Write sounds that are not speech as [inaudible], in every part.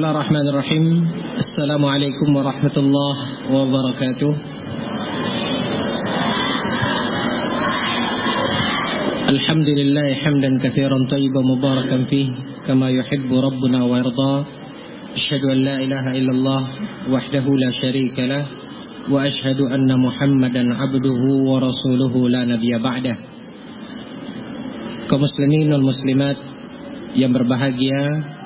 Bismillahirrahmanirrahim Assalamualaikum warahmatullahi wabarakatuh Alhamdulillah hamdan kathiran tayyiban mubarakan fih Kama yuhibbu Rabbuna wa yarda Ashhadu an la ilaha illallah Wahdahu la sharika lah Wa ashhadu anna muhammadan abduhu wa rasuluhu la nabiya ba'dah Kaum muslimin wal muslimat Yang berbahagia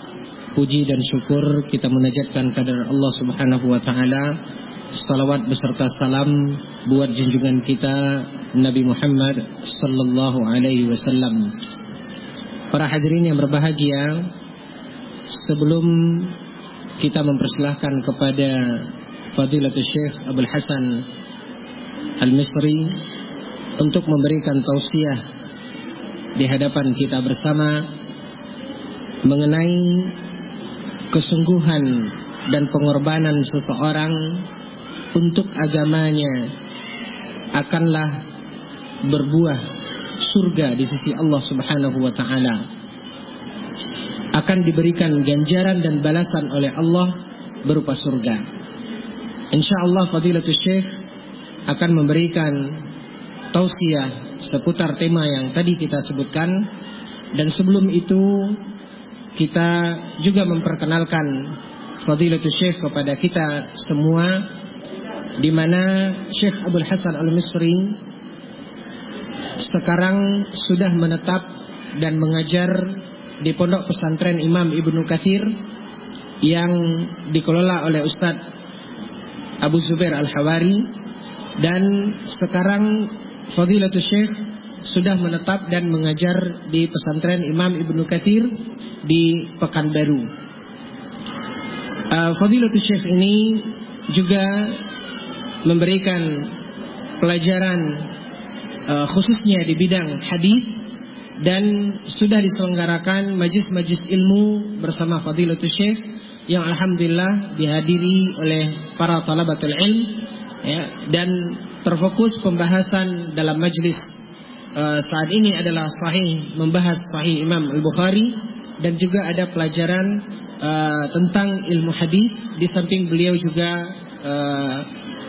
Puji dan syukur kita menajatkan kadar Allah subhanahu wa ta'ala Salawat beserta salam buat junjungan kita Nabi Muhammad sallallahu alaihi wasallam. Para hadirin yang berbahagia, sebelum kita mempersilahkan kepada Fadilatul Syekh Abdul Hasan Al-Misri untuk memberikan tausiah di hadapan kita bersama mengenai kesungguhan dan pengorbanan seseorang untuk agamanya akanlah berbuah surga di sisi Allah Subhanahu wa taala. Akan diberikan ganjaran dan balasan oleh Allah berupa surga. Insyaallah Fadilatul Syekh akan memberikan tausiah seputar tema yang tadi kita sebutkan dan sebelum itu kita juga memperkenalkan Fadilatul Syekh kepada kita semua di mana Syekh Abdul Hasan Al-Misri sekarang sudah menetap dan mengajar di Pondok Pesantren Imam Ibnu Kathir yang dikelola oleh Ustadz Abu Zubair Al-Hawari. Dan sekarang Fadilatul Syekh sudah menetap dan mengajar di pesantren Imam Ibnu Kathir di Pekanbaru. Uh, Fadilatul Syekh ini juga memberikan pelajaran uh, khususnya di bidang hadis dan sudah diselenggarakan majlis-majlis ilmu bersama Fadilatul Syekh yang alhamdulillah dihadiri oleh para talabatul ilm ya, dan terfokus pembahasan dalam majlis uh, saat ini adalah sahih membahas sahih Imam Al-Bukhari dan juga ada pelajaran uh, tentang ilmu hadis di samping beliau juga uh,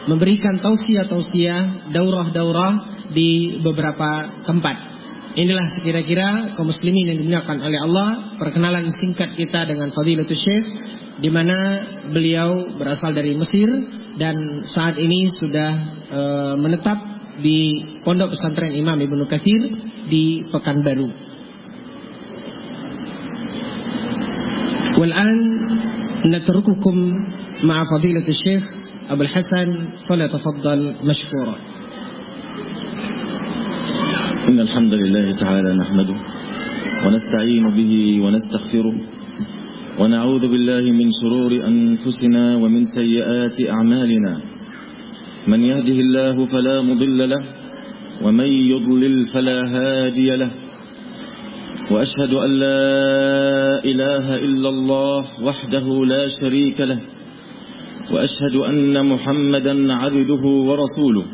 memberikan tausiah-tausiah, daurah-daurah di beberapa tempat. Inilah sekira-kira kaum muslimin yang dimuliakan oleh Allah, perkenalan singkat kita dengan Fadilatul Syekh di mana beliau berasal dari Mesir dan saat ini sudah e, menetap di Pondok Pesantren Imam Ibnu Katsir di Pekanbaru. Wal'an natrukukum ma'a Fadilatul Syekh أبو الحسن فليتفضل مشكورا. إن الحمد لله تعالى نحمده ونستعين به ونستغفره ونعوذ بالله من شرور أنفسنا ومن سيئات أعمالنا. من يهده الله فلا مضل له ومن يضلل فلا هادي له. وأشهد أن لا إله إلا الله وحده لا شريك له وأشهد أن محمدا عبده ورسوله.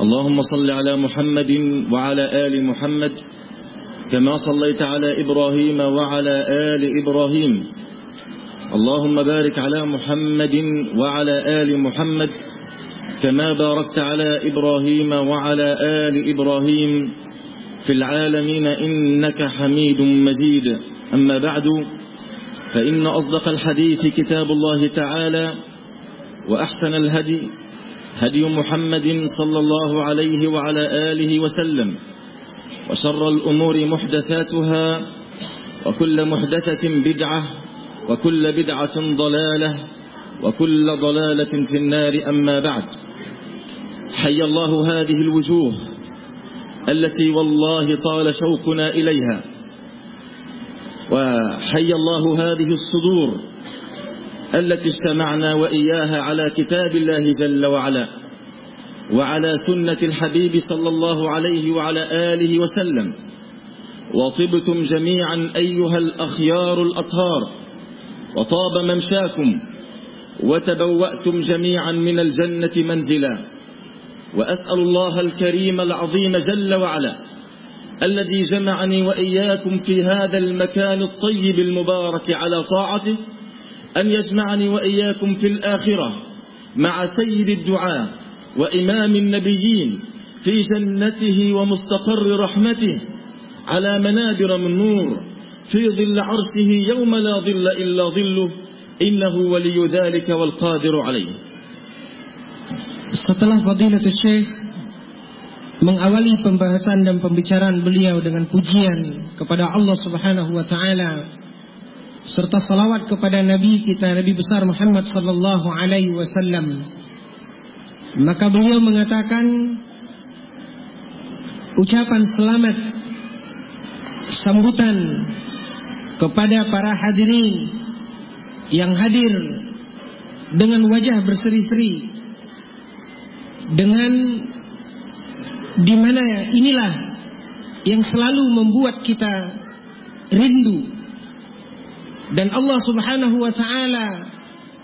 اللهم صل على محمد وعلى آل محمد كما صليت على إبراهيم وعلى آل إبراهيم. اللهم بارك على محمد وعلى آل محمد كما باركت على إبراهيم وعلى آل إبراهيم. في العالمين إنك حميد مجيد. أما بعد فإن أصدق الحديث كتاب الله تعالى وأحسن الهدي هدي محمد صلى الله عليه وعلى آله وسلم وشر الأمور محدثاتها وكل محدثة بدعة وكل بدعة ضلالة وكل ضلالة في النار. أما بعد حي الله هذه الوجوه. التي والله طال شوقنا إليها. وحي الله هذه الصدور التي اجتمعنا وإياها على كتاب الله جل وعلا وعلى سنة الحبيب صلى الله عليه وعلى آله وسلم. وطبتم جميعا أيها الأخيار الأطهار. وطاب ممشاكم. وتبوأتم جميعا من الجنة منزلا. وأسأل الله الكريم العظيم جل وعلا الذي جمعني وإياكم في هذا المكان الطيب المبارك على طاعته أن يجمعني وإياكم في الآخرة مع سيد الدعاء وإمام النبيين في جنته ومستقر رحمته على منابر من نور في ظل عرشه يوم لا ظل إلا ظله إنه ولي ذلك والقادر عليه. Setelah Fadilatul Syekh mengawali pembahasan dan pembicaraan beliau dengan pujian kepada Allah Subhanahu wa taala serta salawat kepada nabi kita Nabi besar Muhammad sallallahu alaihi wasallam maka beliau mengatakan ucapan selamat sambutan kepada para hadirin yang hadir dengan wajah berseri-seri dengan di mana inilah yang selalu membuat kita rindu. Dan Allah Subhanahu wa taala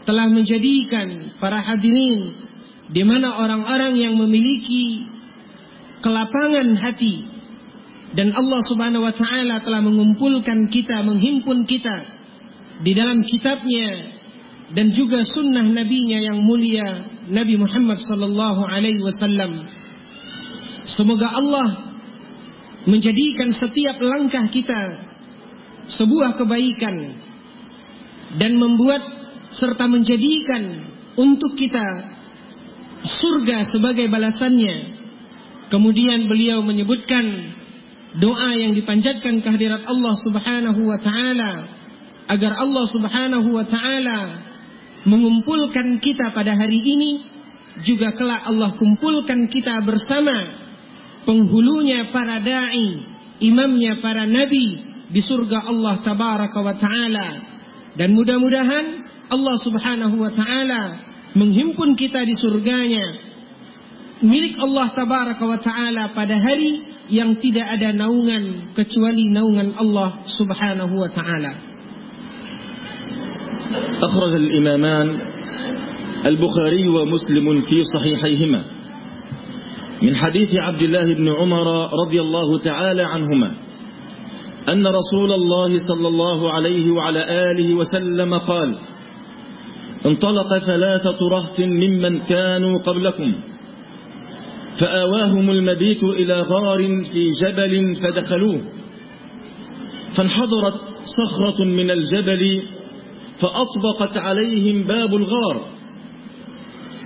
telah menjadikan para hadirin di mana orang-orang yang memiliki kelapangan hati. Dan Allah Subhanahu wa taala telah mengumpulkan kita, menghimpun kita di dalam kitabnya dan juga sunnah nabinya yang mulia Nabi Muhammad sallallahu alaihi wasallam. Semoga Allah menjadikan setiap langkah kita sebuah kebaikan dan membuat serta menjadikan untuk kita surga sebagai balasannya. Kemudian beliau menyebutkan doa yang dipanjatkan kehadirat Allah Subhanahu wa taala agar Allah Subhanahu wa taala mengumpulkan kita pada hari ini juga kelak Allah kumpulkan kita bersama. Penghulunya para dai, imamnya para nabi di surga Allah tabaraka wa taala. Dan mudah-mudahan Allah Subhanahu wa taala menghimpun kita di surganya. Milik Allah tabaraka wa taala pada hari yang tidak ada naungan kecuali naungan Allah Subhanahu wa taala. أخرج الإمامان البخاري ومسلم في صحيحيهما. من حديث عبد الله بن عمر رضي الله تعالى عنهما أن رسول الله صلى الله عليه وعلى آله وسلم قال انطلق ثلاثة رهط ممن كانوا قبلكم فآواهم المبيت إلى غار في جبل فدخلوه فانحضرت صخرة من الجبل فأطبقت عليهم باب الغار.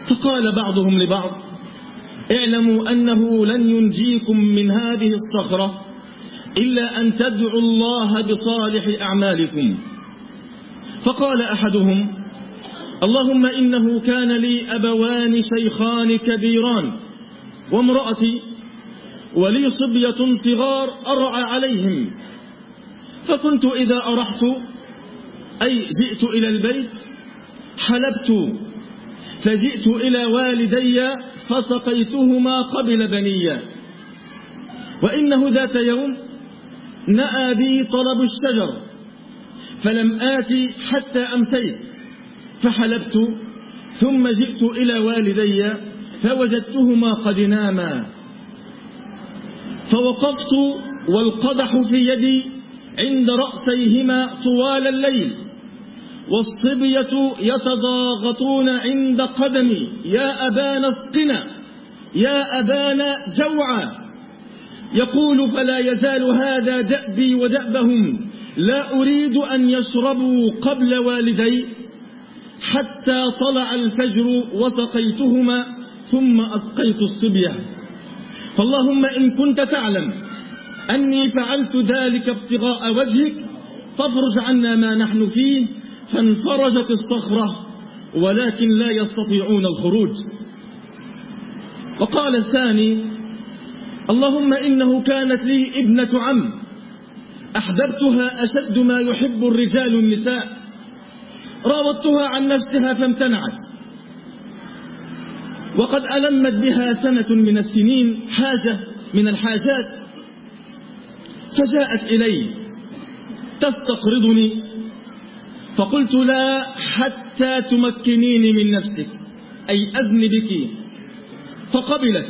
فقال بعضهم لبعض اعلموا أنه لن ينجيكم من هذه الصخرة إلا أن تدعوا الله بصالح أعمالكم. فقال أحدهم اللهم إنه كان لي أبوان شيخان كبيران وامرأتي ولي صبية صغار أرعى عليهم. فكنت إذا أرحت أي جئت إلى البيت؟ حلبت. فجئت إلى والدي فسقيتهما قبل بني وإنه ذات يوم نأى بي طلب الشجر فلم آتي حتى أمسيت. فحلبت ثم جئت إلى والدي فوجدتهما قد ناما. فوقفت والقدح في يدي عند رأسيهما طوال الليل. والصبية يتضاغطون عند قدمي يا أبانا اسقنا. يا أبانا جوعا. يقول فلا يزال هذا دأبي ودأبهم لا أريد أن يشربوا قبل والدي حتى طلع الفجر وسقيتهما ثم أسقيت الصبية. فاللهم إن كنت تعلم أني فعلت ذلك ابتغاء وجهك فافرج عنا ما نحن فيه فانفرجت الصخرة ولكن لا يستطيعون الخروج. وقال الثاني اللهم إنه كانت لي ابنة عم أحببتها أشد ما يحب الرجال النساء. راودتها عن نفسها فامتنعت. وقد ألمت بها سنة من السنين حاجة من الحاجات فجاءت إلي تستقرضني فقلت لا حتى تمكنيني من نفسك أي أذن بك. فقبلت.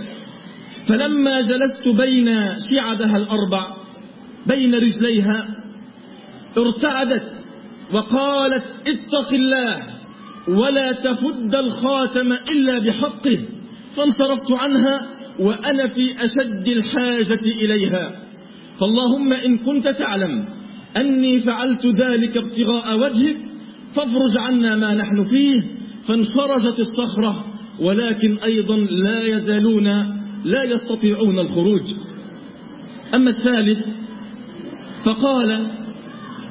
فلما جلست بين شعبها الأربع بين رجليها ارتعدت وقالت اتق الله ولا تفد الخاتم إلا بحقه. فانصرفت عنها وأنا في أشد الحاجة إليها. فاللهم إن كنت تعلم أني فعلت ذلك ابتغاء وجهك فافرج عنا ما نحن فيه فانفرجت الصخرة ولكن أيضا لا يزالون لا يستطيعون الخروج. أما الثالث فقال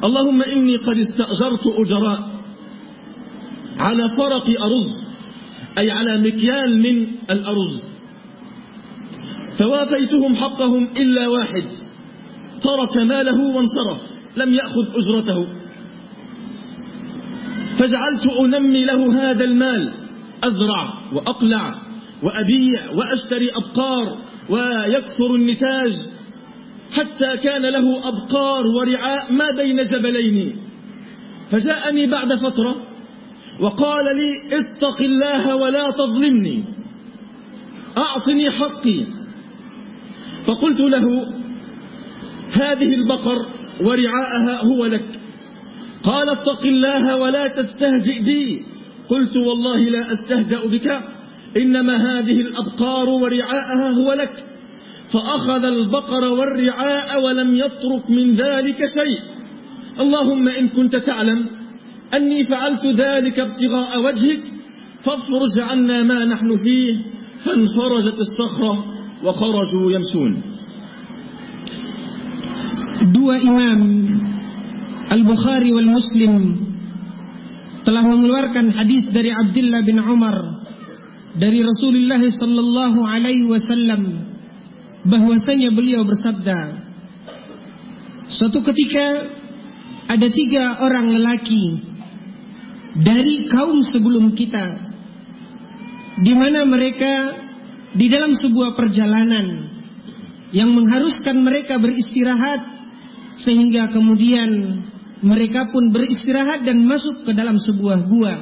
اللهم إني قد استأجرت أجراء على فرق أرز أي على مكيال من الأرز. فوافيتهم حقهم إلا واحد ترك ماله وانصرف. لم يأخذ أجرته. فجعلت أنمي له هذا المال أزرع وأقلع وأبيع وأشتري أبقار ويكثر النتاج حتى كان له أبقار ورعاء ما بين جبلين. فجاءني بعد فترة وقال لي اتق الله ولا تظلمني. أعطني حقي. فقلت له هذه البقر ورعاءها هو لك. قال اتق الله ولا تستهزئ بي. قلت والله لا أستهزأ بك. إنما هذه الأبقار ورعاءها هو لك. فأخذ البقر والرعاء ولم يترك من ذلك شيء. اللهم إن كنت تعلم أني فعلت ذلك ابتغاء وجهك فافرج عنا ما نحن فيه. فانفرجت الصخرة وخرجوا يمشون. Dua imam Al-Bukhari wal Muslim telah mengeluarkan hadis dari Abdullah bin Umar dari Rasulullah sallallahu alaihi wasallam bahwasanya beliau bersabda Suatu ketika ada tiga orang lelaki dari kaum sebelum kita di mana mereka di dalam sebuah perjalanan yang mengharuskan mereka beristirahat sehingga kemudian mereka pun beristirahat dan masuk ke dalam sebuah gua.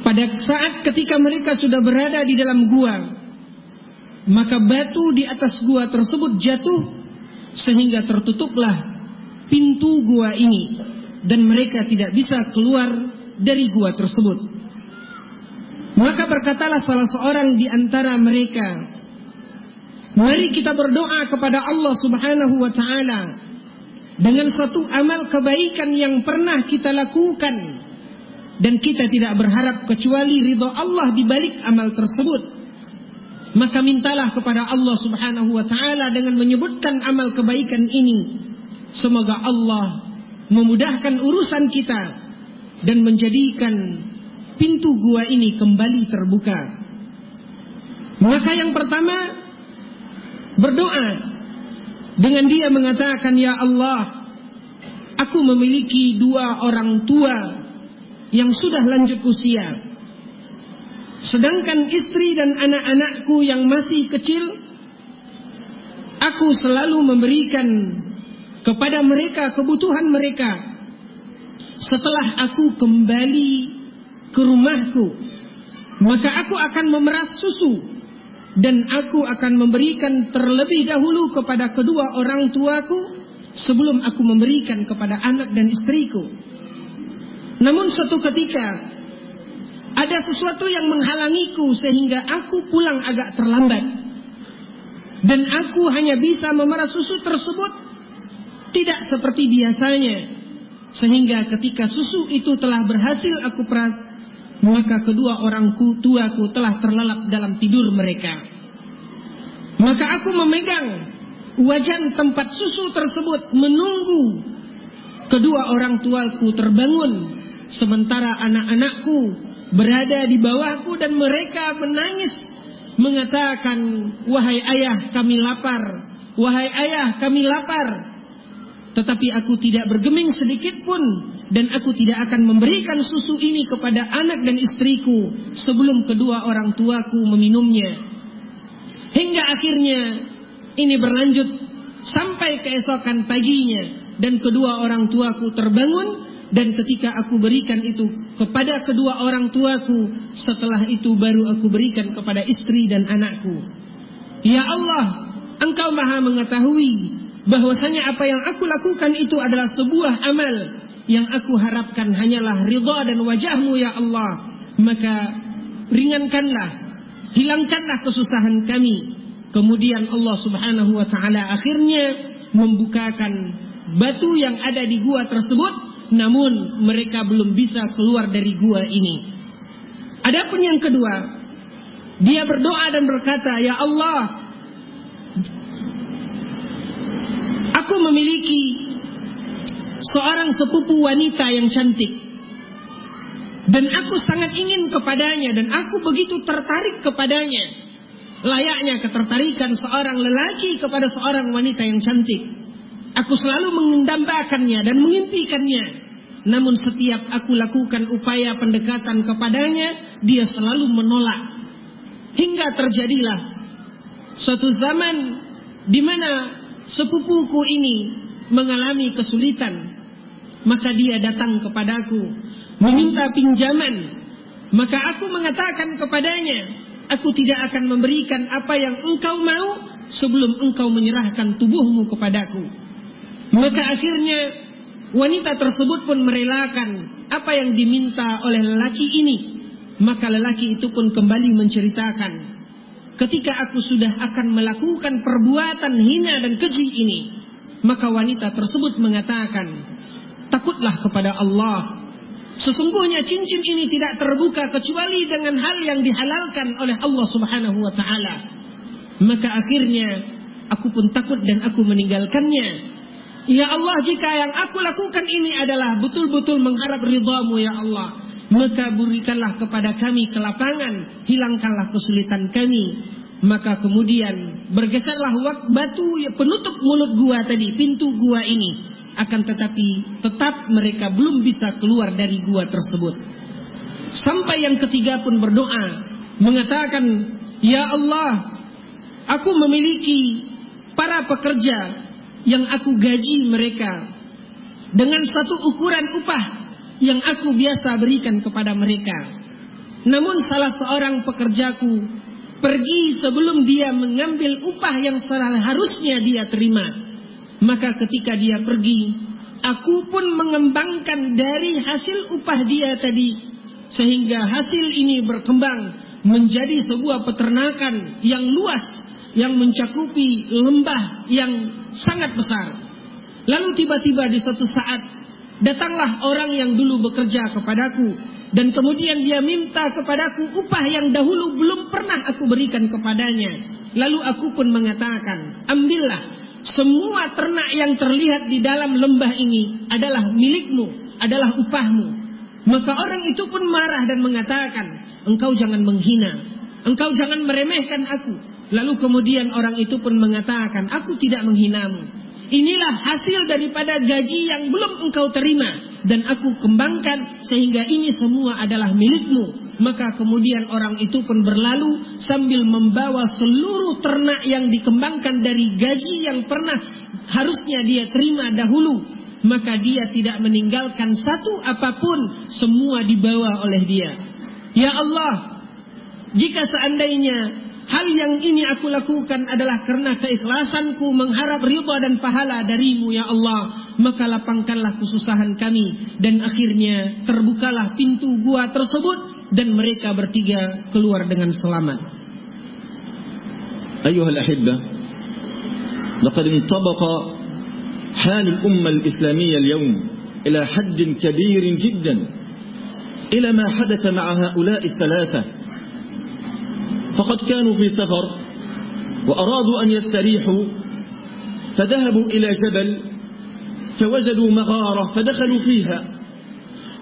Pada saat ketika mereka sudah berada di dalam gua, maka batu di atas gua tersebut jatuh sehingga tertutuplah pintu gua ini dan mereka tidak bisa keluar dari gua tersebut. Maka berkatalah salah seorang di antara mereka, Mari kita berdoa kepada Allah Subhanahu wa taala dengan satu amal kebaikan yang pernah kita lakukan dan kita tidak berharap kecuali ridha Allah di balik amal tersebut. Maka mintalah kepada Allah Subhanahu wa taala dengan menyebutkan amal kebaikan ini. Semoga Allah memudahkan urusan kita dan menjadikan pintu gua ini kembali terbuka. Maka yang pertama berdoa. Dengan dia mengatakan ya Allah aku memiliki dua orang tua yang sudah lanjut usia. Sedangkan istri dan anak-anakku yang masih kecil aku selalu memberikan kepada mereka kebutuhan mereka. Setelah aku kembali ke rumahku maka aku akan memeras susu dan aku akan memberikan terlebih dahulu kepada kedua orang tuaku sebelum aku memberikan kepada anak dan istriku. Namun suatu ketika ada sesuatu yang menghalangiku sehingga aku pulang agak terlambat. Dan aku hanya bisa memerah susu tersebut tidak seperti biasanya. Sehingga ketika susu itu telah berhasil aku peras, maka kedua orang tuaku telah terlelap dalam tidur mereka. Maka aku memegang wajan tempat susu tersebut menunggu kedua orang tuaku terbangun sementara anak-anakku berada di bawahku dan mereka menangis mengatakan wahai ayah kami lapar wahai ayah kami lapar tetapi aku tidak bergeming sedikit pun dan aku tidak akan memberikan susu ini kepada anak dan istriku sebelum kedua orang tuaku meminumnya. Hingga akhirnya ini berlanjut sampai keesokan paginya dan kedua orang tuaku terbangun dan ketika aku berikan itu kepada kedua orang tuaku setelah itu baru aku berikan kepada istri dan anakku. Ya Allah, Engkau Maha mengetahui bahwasanya apa yang aku lakukan itu adalah sebuah amal yang aku harapkan hanyalah ridha dan wajahmu ya Allah. Maka ringankanlah, hilangkanlah kesusahan kami. Kemudian Allah subhanahu wa ta'ala akhirnya membukakan batu yang ada di gua tersebut. Namun mereka belum bisa keluar dari gua ini. Adapun yang kedua, dia berdoa dan berkata, Ya Allah, aku memiliki seorang sepupu wanita yang cantik. Dan aku sangat ingin kepadanya dan aku begitu tertarik kepadanya. Layaknya ketertarikan seorang lelaki kepada seorang wanita yang cantik. Aku selalu mengindambakannya dan mengimpikannya. Namun setiap aku lakukan upaya pendekatan kepadanya, dia selalu menolak. Hingga terjadilah suatu zaman di mana sepupuku ini mengalami kesulitan maka dia datang kepadaku meminta pinjaman. Maka aku mengatakan kepadanya, aku tidak akan memberikan apa yang engkau mau sebelum engkau menyerahkan tubuhmu kepadaku. Maka akhirnya wanita tersebut pun merelakan apa yang diminta oleh lelaki ini. Maka lelaki itu pun kembali menceritakan, ketika aku sudah akan melakukan perbuatan hina dan keji ini, maka wanita tersebut mengatakan, takutlah kepada Allah. Sesungguhnya cincin ini tidak terbuka kecuali dengan hal yang dihalalkan oleh Allah Subhanahu wa taala. Maka akhirnya aku pun takut dan aku meninggalkannya. Ya Allah, jika yang aku lakukan ini adalah betul-betul mengharap ridhamu ya Allah, maka berikanlah kepada kami kelapangan, hilangkanlah kesulitan kami. Maka kemudian bergeserlah batu penutup mulut gua tadi, pintu gua ini akan tetapi tetap mereka belum bisa keluar dari gua tersebut. Sampai yang ketiga pun berdoa mengatakan, "Ya Allah, aku memiliki para pekerja yang aku gaji mereka dengan satu ukuran upah yang aku biasa berikan kepada mereka. Namun salah seorang pekerjaku pergi sebelum dia mengambil upah yang seharusnya dia terima." Maka ketika dia pergi, aku pun mengembangkan dari hasil upah dia tadi. Sehingga hasil ini berkembang menjadi sebuah peternakan yang luas. Yang mencakupi lembah yang sangat besar. Lalu tiba-tiba di suatu saat, datanglah orang yang dulu bekerja kepadaku. Dan kemudian dia minta kepadaku upah yang dahulu belum pernah aku berikan kepadanya. Lalu aku pun mengatakan, ambillah semua ternak yang terlihat di dalam lembah ini adalah milikmu, adalah upahmu. Maka orang itu pun marah dan mengatakan, engkau jangan menghina, engkau jangan meremehkan aku. Lalu kemudian orang itu pun mengatakan, aku tidak menghinamu. Inilah hasil daripada gaji yang belum engkau terima. Dan aku kembangkan sehingga ini semua adalah milikmu. Maka kemudian orang itu pun berlalu sambil membawa seluruh ternak yang dikembangkan dari gaji yang pernah harusnya dia terima dahulu. Maka dia tidak meninggalkan satu apa pun, semua dibawa oleh dia. Ya Allah, jika seandainya Hal yang ini aku lakukan adalah karena keikhlasanku mengharap riba dan pahala darimu ya Allah. Maka lapangkanlah kesusahan kami. Dan akhirnya terbukalah pintu gua tersebut. Dan mereka bertiga keluar dengan selamat. Ayuhal ahibba. Laqad intabaqa hal al-umma al-islamiyya al-yawm ila haddin kabirin jiddan. Ila ma hadata ma'a ha'ula'i thalatha. فقد كانوا في سفر وأرادوا أن يستريحوا فذهبوا إلى جبل فوجدوا مغارة فدخلوا فيها.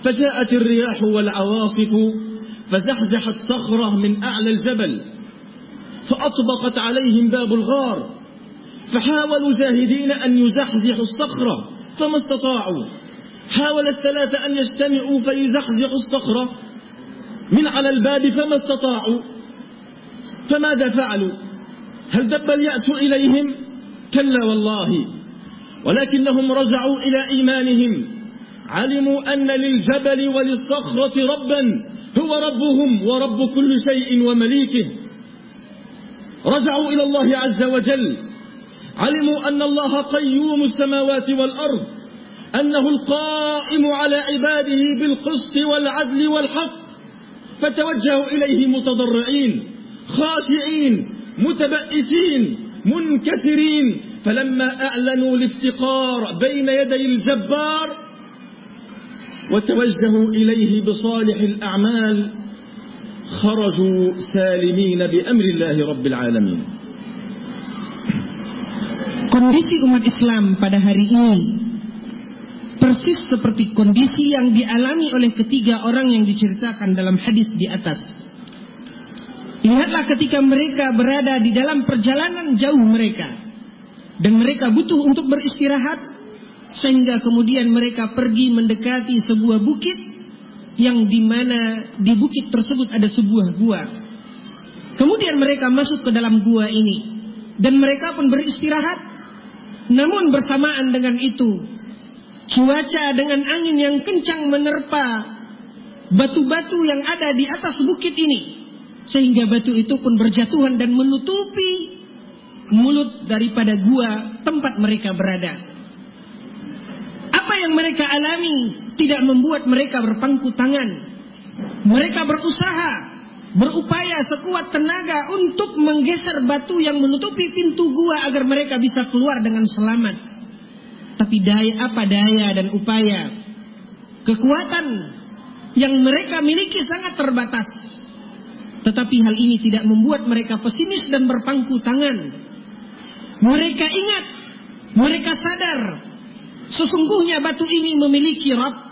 فجاءت الرياح والعواصف فزحزحت صخرة من أعلى الجبل فأطبقت عليهم باب الغار فحاولوا جاهدين أن يزحزحوا الصخرة فما استطاعوا. حاول الثلاثة أن يجتمعوا فيزحزحوا الصخرة من على الباب فما استطاعوا. فماذا فعلوا؟ هل دب اليأس إليهم؟ كلا والله. ولكنهم رجعوا إلى إيمانهم. علموا أن للجبل وللصخرة ربا. هو ربهم ورب كل شيء ومليكه. رجعوا إلى الله عز وجل. علموا أن الله قيوم السماوات والأرض. أنه القائم على عباده بالقسط والعدل والحق. فتوجهوا إليه متضرعين. خاشعين متبئسين منكسرين فلما أعلنوا الافتقار بين يدي الجبار وتوجهوا إليه بصالح الأعمال خرجوا سالمين بأمر الله رب العالمين Kondisi umat Islam pada hari ini persis seperti kondisi yang dialami oleh ketiga orang yang diceritakan dalam hadis di atas. Lihatlah ketika mereka berada di dalam perjalanan jauh mereka dan mereka butuh untuk beristirahat sehingga kemudian mereka pergi mendekati sebuah bukit yang di mana di bukit tersebut ada sebuah gua. Kemudian mereka masuk ke dalam gua ini dan mereka pun beristirahat. Namun bersamaan dengan itu cuaca dengan angin yang kencang menerpa batu-batu yang ada di atas bukit ini sehingga batu itu pun berjatuhan dan menutupi mulut daripada gua tempat mereka berada. Apa yang mereka alami tidak membuat mereka berpangku tangan. Mereka berusaha, berupaya sekuat tenaga untuk menggeser batu yang menutupi pintu gua agar mereka bisa keluar dengan selamat. Tapi daya apa daya dan upaya kekuatan yang mereka miliki sangat terbatas. Tetapi hal ini tidak membuat mereka pesimis dan berpangku tangan. Mereka ingat, mereka sadar sesungguhnya batu ini memiliki Rabb.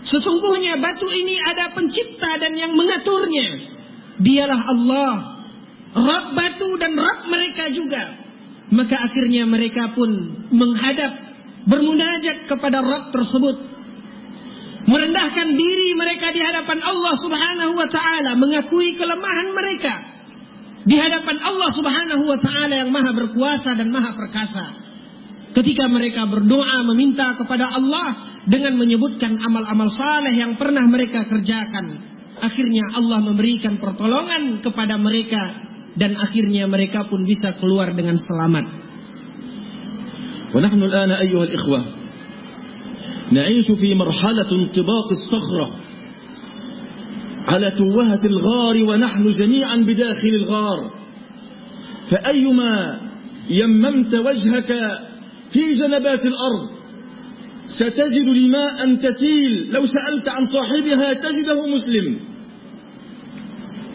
Sesungguhnya batu ini ada pencipta dan yang mengaturnya. Dialah Allah. Rabb batu dan Rabb mereka juga. Maka akhirnya mereka pun menghadap bermunajat kepada Rabb tersebut merendahkan diri mereka di hadapan Allah Subhanahu wa taala mengakui kelemahan mereka di hadapan Allah Subhanahu wa taala yang maha berkuasa dan maha perkasa ketika mereka berdoa meminta kepada Allah dengan menyebutkan amal-amal saleh yang pernah mereka kerjakan akhirnya Allah memberikan pertolongan kepada mereka dan akhirnya mereka pun bisa keluar dengan selamat ونحن الآن أيها الإخوة نعيش في مرحلة انطباق الصخرة على توهة الغار ونحن جميعا بداخل الغار. فأيما يممت وجهك في جنبات الأرض ستجد لماء تسيل. لو سألت عن صاحبها تجده مسلم.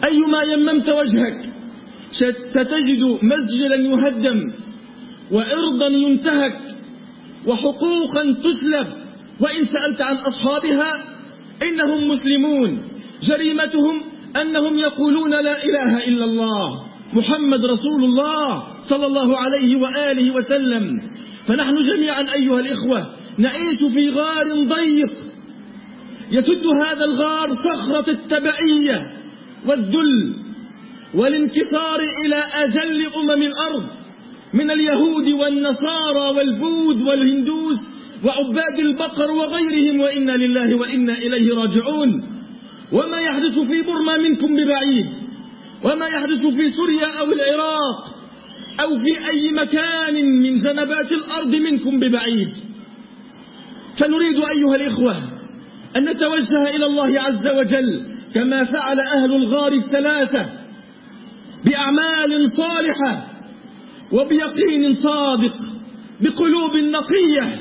أيما يممت وجهك ستجد مسجدا يهدم وإرضا ينتهك وحقوقا تسلب. وإن سألت عن أصحابها إنهم مسلمون. جريمتهم أنهم يقولون لا إله إلا الله محمد رسول الله صلى الله عليه وآله وسلم. فنحن جميعا أيها الإخوة نعيش في غار ضيق. يسد هذا الغار صخرة التبعية والذل والانكسار إلى أجل أمم الأرض من اليهود والنصارى والبوذ والهندوس وعباد البقر وغيرهم وإنا لله وإنا إليه راجعون. وما يحدث في برما منكم ببعيد. وما يحدث في سوريا أو العراق أو في أي مكان من جنبات الأرض منكم ببعيد. فنريد أيها الإخوة أن نتوجه إلى الله عز وجل كما فعل أهل الغار الثلاثة بأعمال صالحة وبيقين صادق بقلوب نقية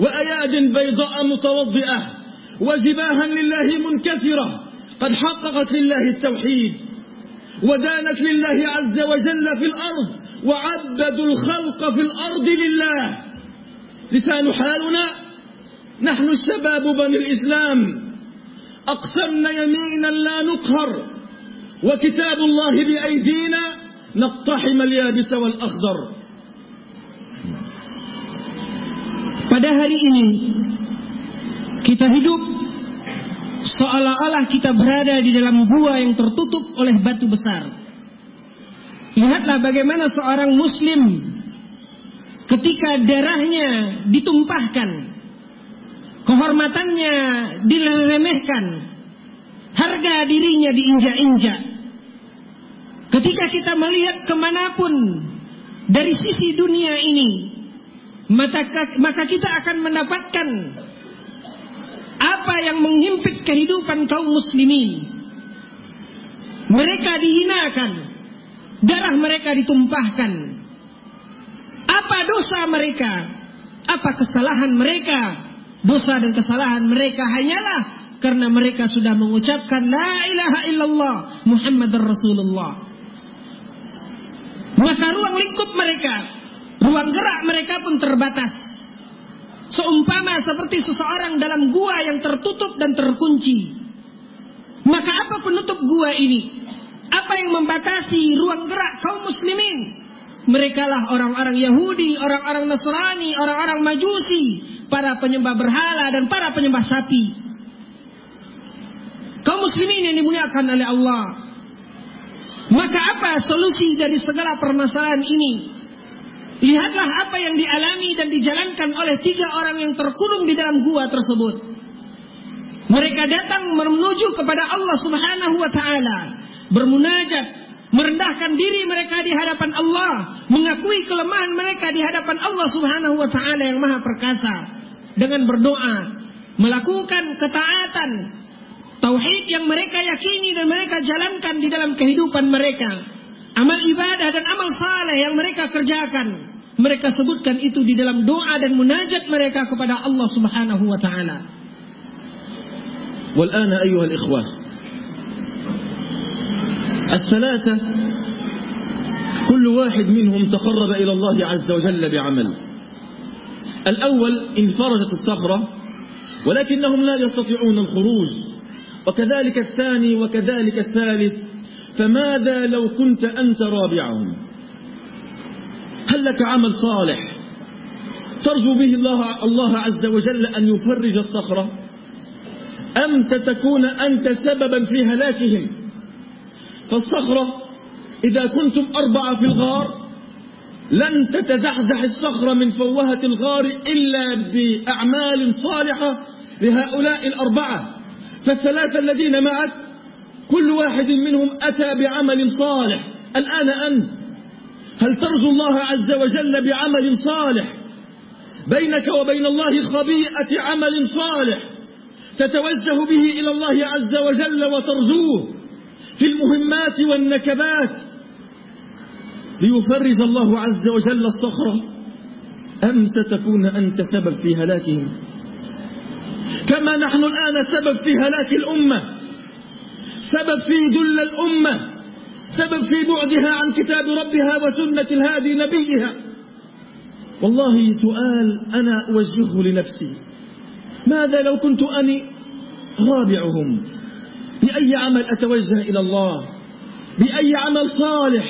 وأياد بيضاء متوضئة وجباها لله منكثرة قد حققت لله التوحيد ودانت لله عز وجل في الأرض وعبدوا الخلق في الأرض لله. لسان حالنا نحن الشباب بني الإسلام. أقسمنا يمينا لا نقهر وكتاب الله بأيدينا نقتحم اليابس والأخضر. Pada hari ini kita hidup seolah-olah kita berada di dalam gua yang tertutup oleh batu besar. Lihatlah bagaimana seorang muslim ketika darahnya ditumpahkan, kehormatannya diremehkan, harga dirinya diinjak-injak. Ketika kita melihat ke mana pun dari sisi dunia ini, maka, maka kita akan mendapatkan apa yang menghimpit kehidupan kaum muslimin. Mereka dihinakan, darah mereka ditumpahkan. Apa dosa mereka? Apa kesalahan mereka? Dosa dan kesalahan mereka hanyalah karena mereka sudah mengucapkan la ilaha illallah Muhammad Rasulullah. Maka ruang lingkup mereka, ruang gerak mereka pun terbatas. Seumpama seperti seseorang dalam gua yang tertutup dan terkunci. Maka apa penutup gua ini? Apa yang membatasi ruang gerak kaum muslimin? Mereka lah orang-orang Yahudi, orang-orang Nasrani, orang-orang Majusi, para penyembah berhala dan para penyembah sapi. Kaum muslimin yang dimuliakan oleh Allah. Maka apa solusi dari segala permasalahan ini? Lihatlah apa yang dialami dan dijalankan oleh tiga orang yang terkurung di dalam gua tersebut. Mereka datang menuju kepada Allah Subhanahu wa taala bermunajat, merendahkan diri mereka di hadapan Allah, mengakui kelemahan mereka di hadapan Allah Subhanahu wa taala yang Maha Perkasa dengan berdoa, melakukan ketaatan, tauhid yang mereka yakini dan mereka jalankan di dalam kehidupan mereka, amal ibadah dan amal saleh yang mereka kerjakan. Mereka sebutkan itu di dalam doa dan munajat mereka kepada Allah Subhanahu wa taala. والآن أيها الإخوة الثلاثة كل واحد منهم تقرب إلى الله عز وجل بعمل الأول انفرجت الصخرة ولكنهم لا يستطيعون الخروج وكذلك الثاني وكذلك الثالث فماذا لو كنت أنت رابعهم؟ هل لك عمل صالح ترجو به الله, الله عز وجل أن يفرج الصخرة؟ أم تكون أنت سببا في هلاكهم؟ فالصخرة إذا كنتم أربعة في الغار لن تتزحزح الصخرة من فوهة الغار إلا بأعمال صالحة لهؤلاء الأربعة. فالثلاثة الذين معك كل واحد منهم أتى بعمل صالح. الآن أنت هل ترجو الله عز وجل بعمل صالح؟ بينك وبين الله خبيئة عمل صالح تتوجه به إلى الله عز وجل وترجوه في المهمات والنكبات. ليفرج الله عز وجل الصخرة. أم ستكون أنت سبب في هلاكهم؟ كما نحن الآن سبب في هلاك الأمة. سبب في ذل الأمة سبب في بعدها عن كتاب ربها وسنة الهادي نبيها. والله سؤال أنا أوجهه لنفسي. ماذا لو كنت أني رابعهم؟ بأي عمل أتوجه إلى الله؟ بأي عمل صالح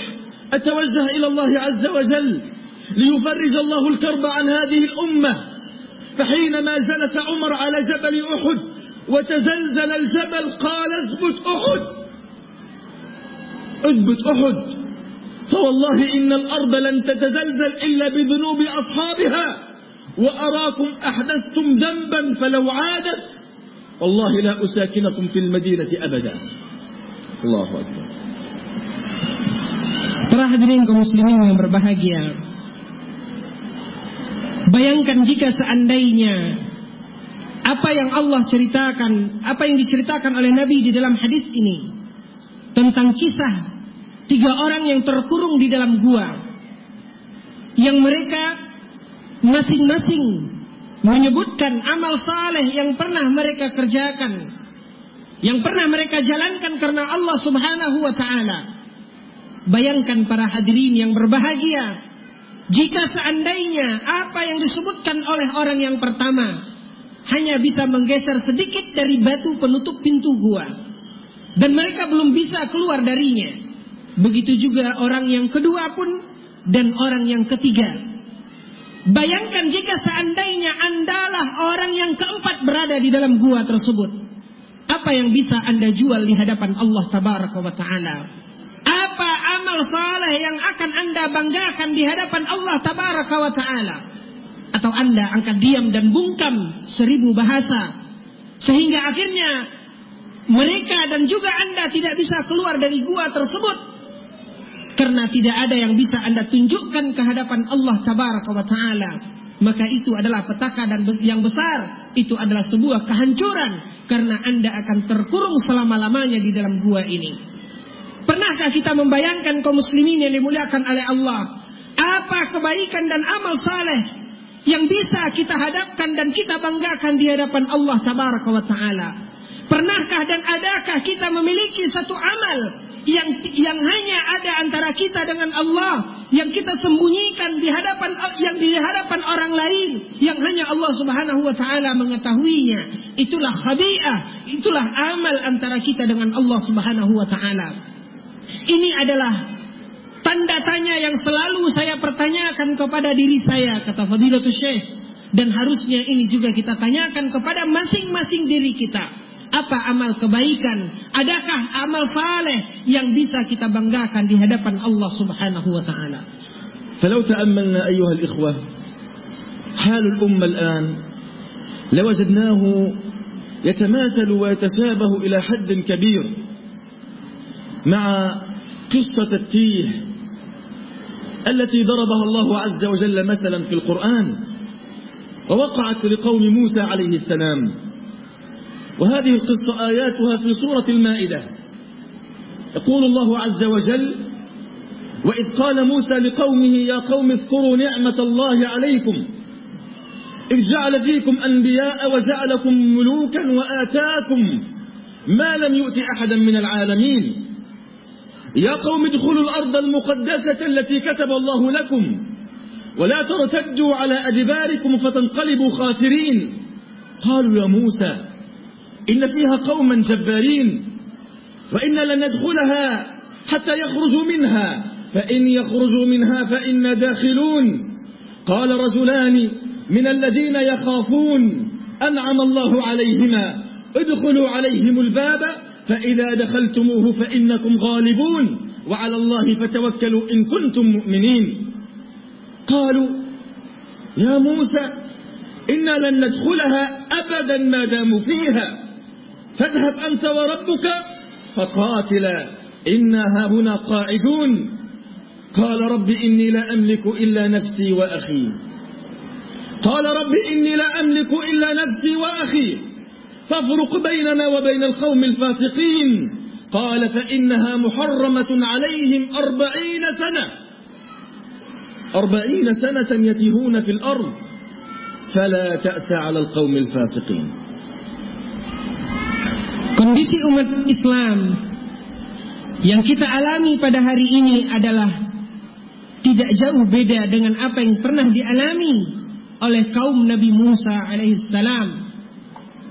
أتوجه إلى الله عز وجل ليفرج الله الكرب عن هذه الأمة؟ فحينما جلس عمر على جبل أحد وتزلزل الجبل قال اثبت أحد. اثبت أحد. فوالله إن الأرض لن تتزلزل إلا بذنوب أصحابها وأراكم أحدثتم ذنبا فلو عادت. والله لا أساكنكم في المدينة أبدا. الله أكبر. Para hadirin kaum muslimin yang berbahagia. Bayangkan jika seandainya apa yang Allah ceritakan, apa yang diceritakan oleh Nabi di dalam hadis ini? Tentang kisah tiga orang yang terkurung di dalam gua. Yang mereka masing-masing menyebutkan amal saleh yang pernah mereka kerjakan. Yang pernah mereka jalankan karena Allah Subhanahu wa taala. Bayangkan para hadirin yang berbahagia. Jika seandainya apa yang disebutkan oleh orang yang pertama hanya bisa menggeser sedikit dari batu penutup pintu gua dan mereka belum bisa keluar darinya begitu juga orang yang kedua pun dan orang yang ketiga Bayangkan jika seandainya andalah orang yang keempat berada di dalam gua tersebut. Apa yang bisa anda jual di hadapan Allah tabaraka wa ta'ala? Apa amal saleh yang akan anda banggakan di hadapan Allah tabaraka wa ta'ala? Atau anda angkat diam dan bungkam seribu bahasa. Sehingga akhirnya mereka dan juga anda tidak bisa keluar dari gua tersebut karena tidak ada yang bisa Anda tunjukkan ke hadapan Allah tabaraka wa taala maka itu adalah petaka dan yang besar. Itu adalah sebuah kehancuran karena Anda akan terkurung selama-lamanya di dalam gua ini. Pernahkah kita membayangkan kaum muslimin yang dimuliakan oleh Allah? Apa kebaikan dan amal saleh yang bisa kita hadapkan dan kita banggakan di hadapan Allah tabaraka wa taala? Pernahkah dan adakah kita memiliki satu amal yang yang hanya ada antara kita dengan Allah yang kita sembunyikan di hadapan yang di hadapan orang lain yang hanya Allah Subhanahu wa taala mengetahuinya itulah khabi'ah itulah amal antara kita dengan Allah Subhanahu wa taala ini adalah tanda tanya yang selalu saya pertanyakan kepada diri saya kata Fadilatul Syekh dan harusnya ini juga kita tanyakan kepada masing-masing diri kita apa amal kebaikan? Adakah amal saleh yang bisa kita banggakan di hadapan Allah Subhanahu wa taala? فلو تأملنا أيها الإخوة حال الأمة الآن لوجدناه يتماثل ويتشابه إلى حد كبير مع قصة التيه التي ضربها الله عز وجل مثلا في القرآن ووقعت لقوم موسى عليه السلام. وهذه القصة آياتها في سورة المائدة. يقول الله عز وجل وإذ قال موسى لقومه يا قوم اذكروا نعمة الله عليكم. إذ جعل فيكم أنبياء وجعلكم ملوكا وآتاكم ما لم يؤت أحدا من العالمين. يا قوم ادخلوا الأرض المقدسة التي كتب الله لكم ولا ترتدوا على أدباركم فتنقلبوا خاسرين. قالوا يا موسى إن فيها قوما جبارين وإن لن ندخلها حتى يخرجوا منها فإن يخرجوا منها فإنا داخلون. قال رجلان من الذين يخافون أنعم الله عليهما ادخلوا عليهم الباب فإذا دخلتموه فإنكم غالبون. وعلى الله فتوكلوا إن كنتم مؤمنين. قالوا يا موسى إنا لن ندخلها أبدا ما داموا فيها. فاذهب أنت وربك فقاتلا. إنا هاهنا قاعدون. قال رب إني لا أملك إلا نفسي وأخي. قال رب إني لا أملك إلا نفسي وأخي. فافرق بيننا وبين القوم الفاسقين قال فإنها محرمة عليهم أربعين سنة أربعين سنة يتيهون في الأرض فلا تأس على القوم الفاسقين Kondisi umat Islam yang kita alami pada hari ini adalah tidak jauh beda dengan apa yang pernah dialami oleh kaum Nabi Musa alaihissalam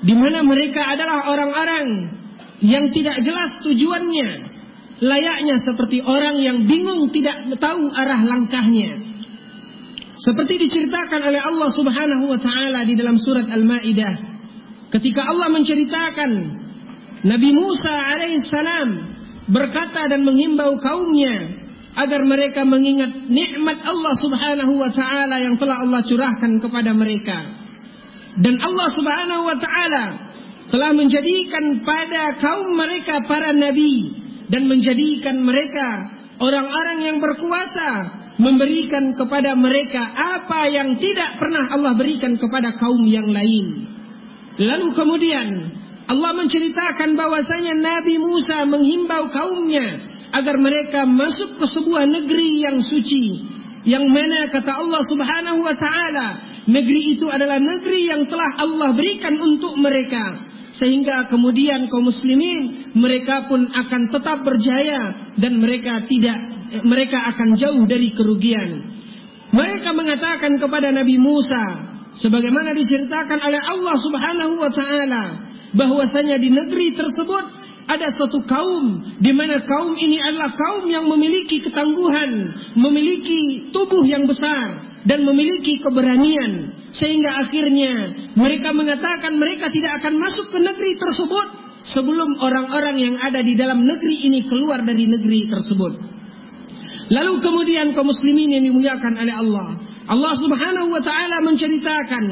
di mana mereka adalah orang-orang yang tidak jelas tujuannya. Layaknya seperti orang yang bingung tidak tahu arah langkahnya. Seperti diceritakan oleh Allah Subhanahu wa taala di dalam surat Al-Maidah. Ketika Allah menceritakan Nabi Musa alaihissalam berkata dan menghimbau kaumnya agar mereka mengingat nikmat Allah Subhanahu wa taala yang telah Allah curahkan kepada mereka. Dan Allah Subhanahu wa taala telah menjadikan pada kaum mereka para nabi dan menjadikan mereka orang-orang yang berkuasa memberikan kepada mereka apa yang tidak pernah Allah berikan kepada kaum yang lain. Lalu kemudian Allah menceritakan bahwasanya Nabi Musa menghimbau kaumnya agar mereka masuk ke sebuah negeri yang suci yang mana kata Allah Subhanahu wa taala negeri itu adalah negeri yang telah Allah berikan untuk mereka. Sehingga kemudian kaum muslimin mereka pun akan tetap berjaya dan mereka tidak mereka akan jauh dari kerugian. Mereka mengatakan kepada Nabi Musa sebagaimana diceritakan oleh Allah Subhanahu wa taala bahwasanya di negeri tersebut ada suatu kaum di mana kaum ini adalah kaum yang memiliki ketangguhan, memiliki tubuh yang besar dan memiliki keberanian sehingga akhirnya mereka mengatakan mereka tidak akan masuk ke negeri tersebut sebelum orang-orang yang ada di dalam negeri ini keluar dari negeri tersebut. Lalu kemudian kaum muslimin yang dimuliakan oleh Allah, Allah Subhanahu wa taala menceritakan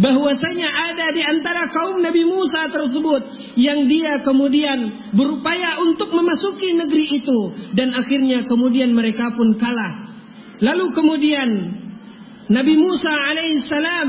bahwasanya ada di antara kaum Nabi Musa tersebut yang dia kemudian berupaya untuk memasuki negeri itu dan akhirnya kemudian mereka pun kalah. Lalu kemudian Nabi Musa alaihissalam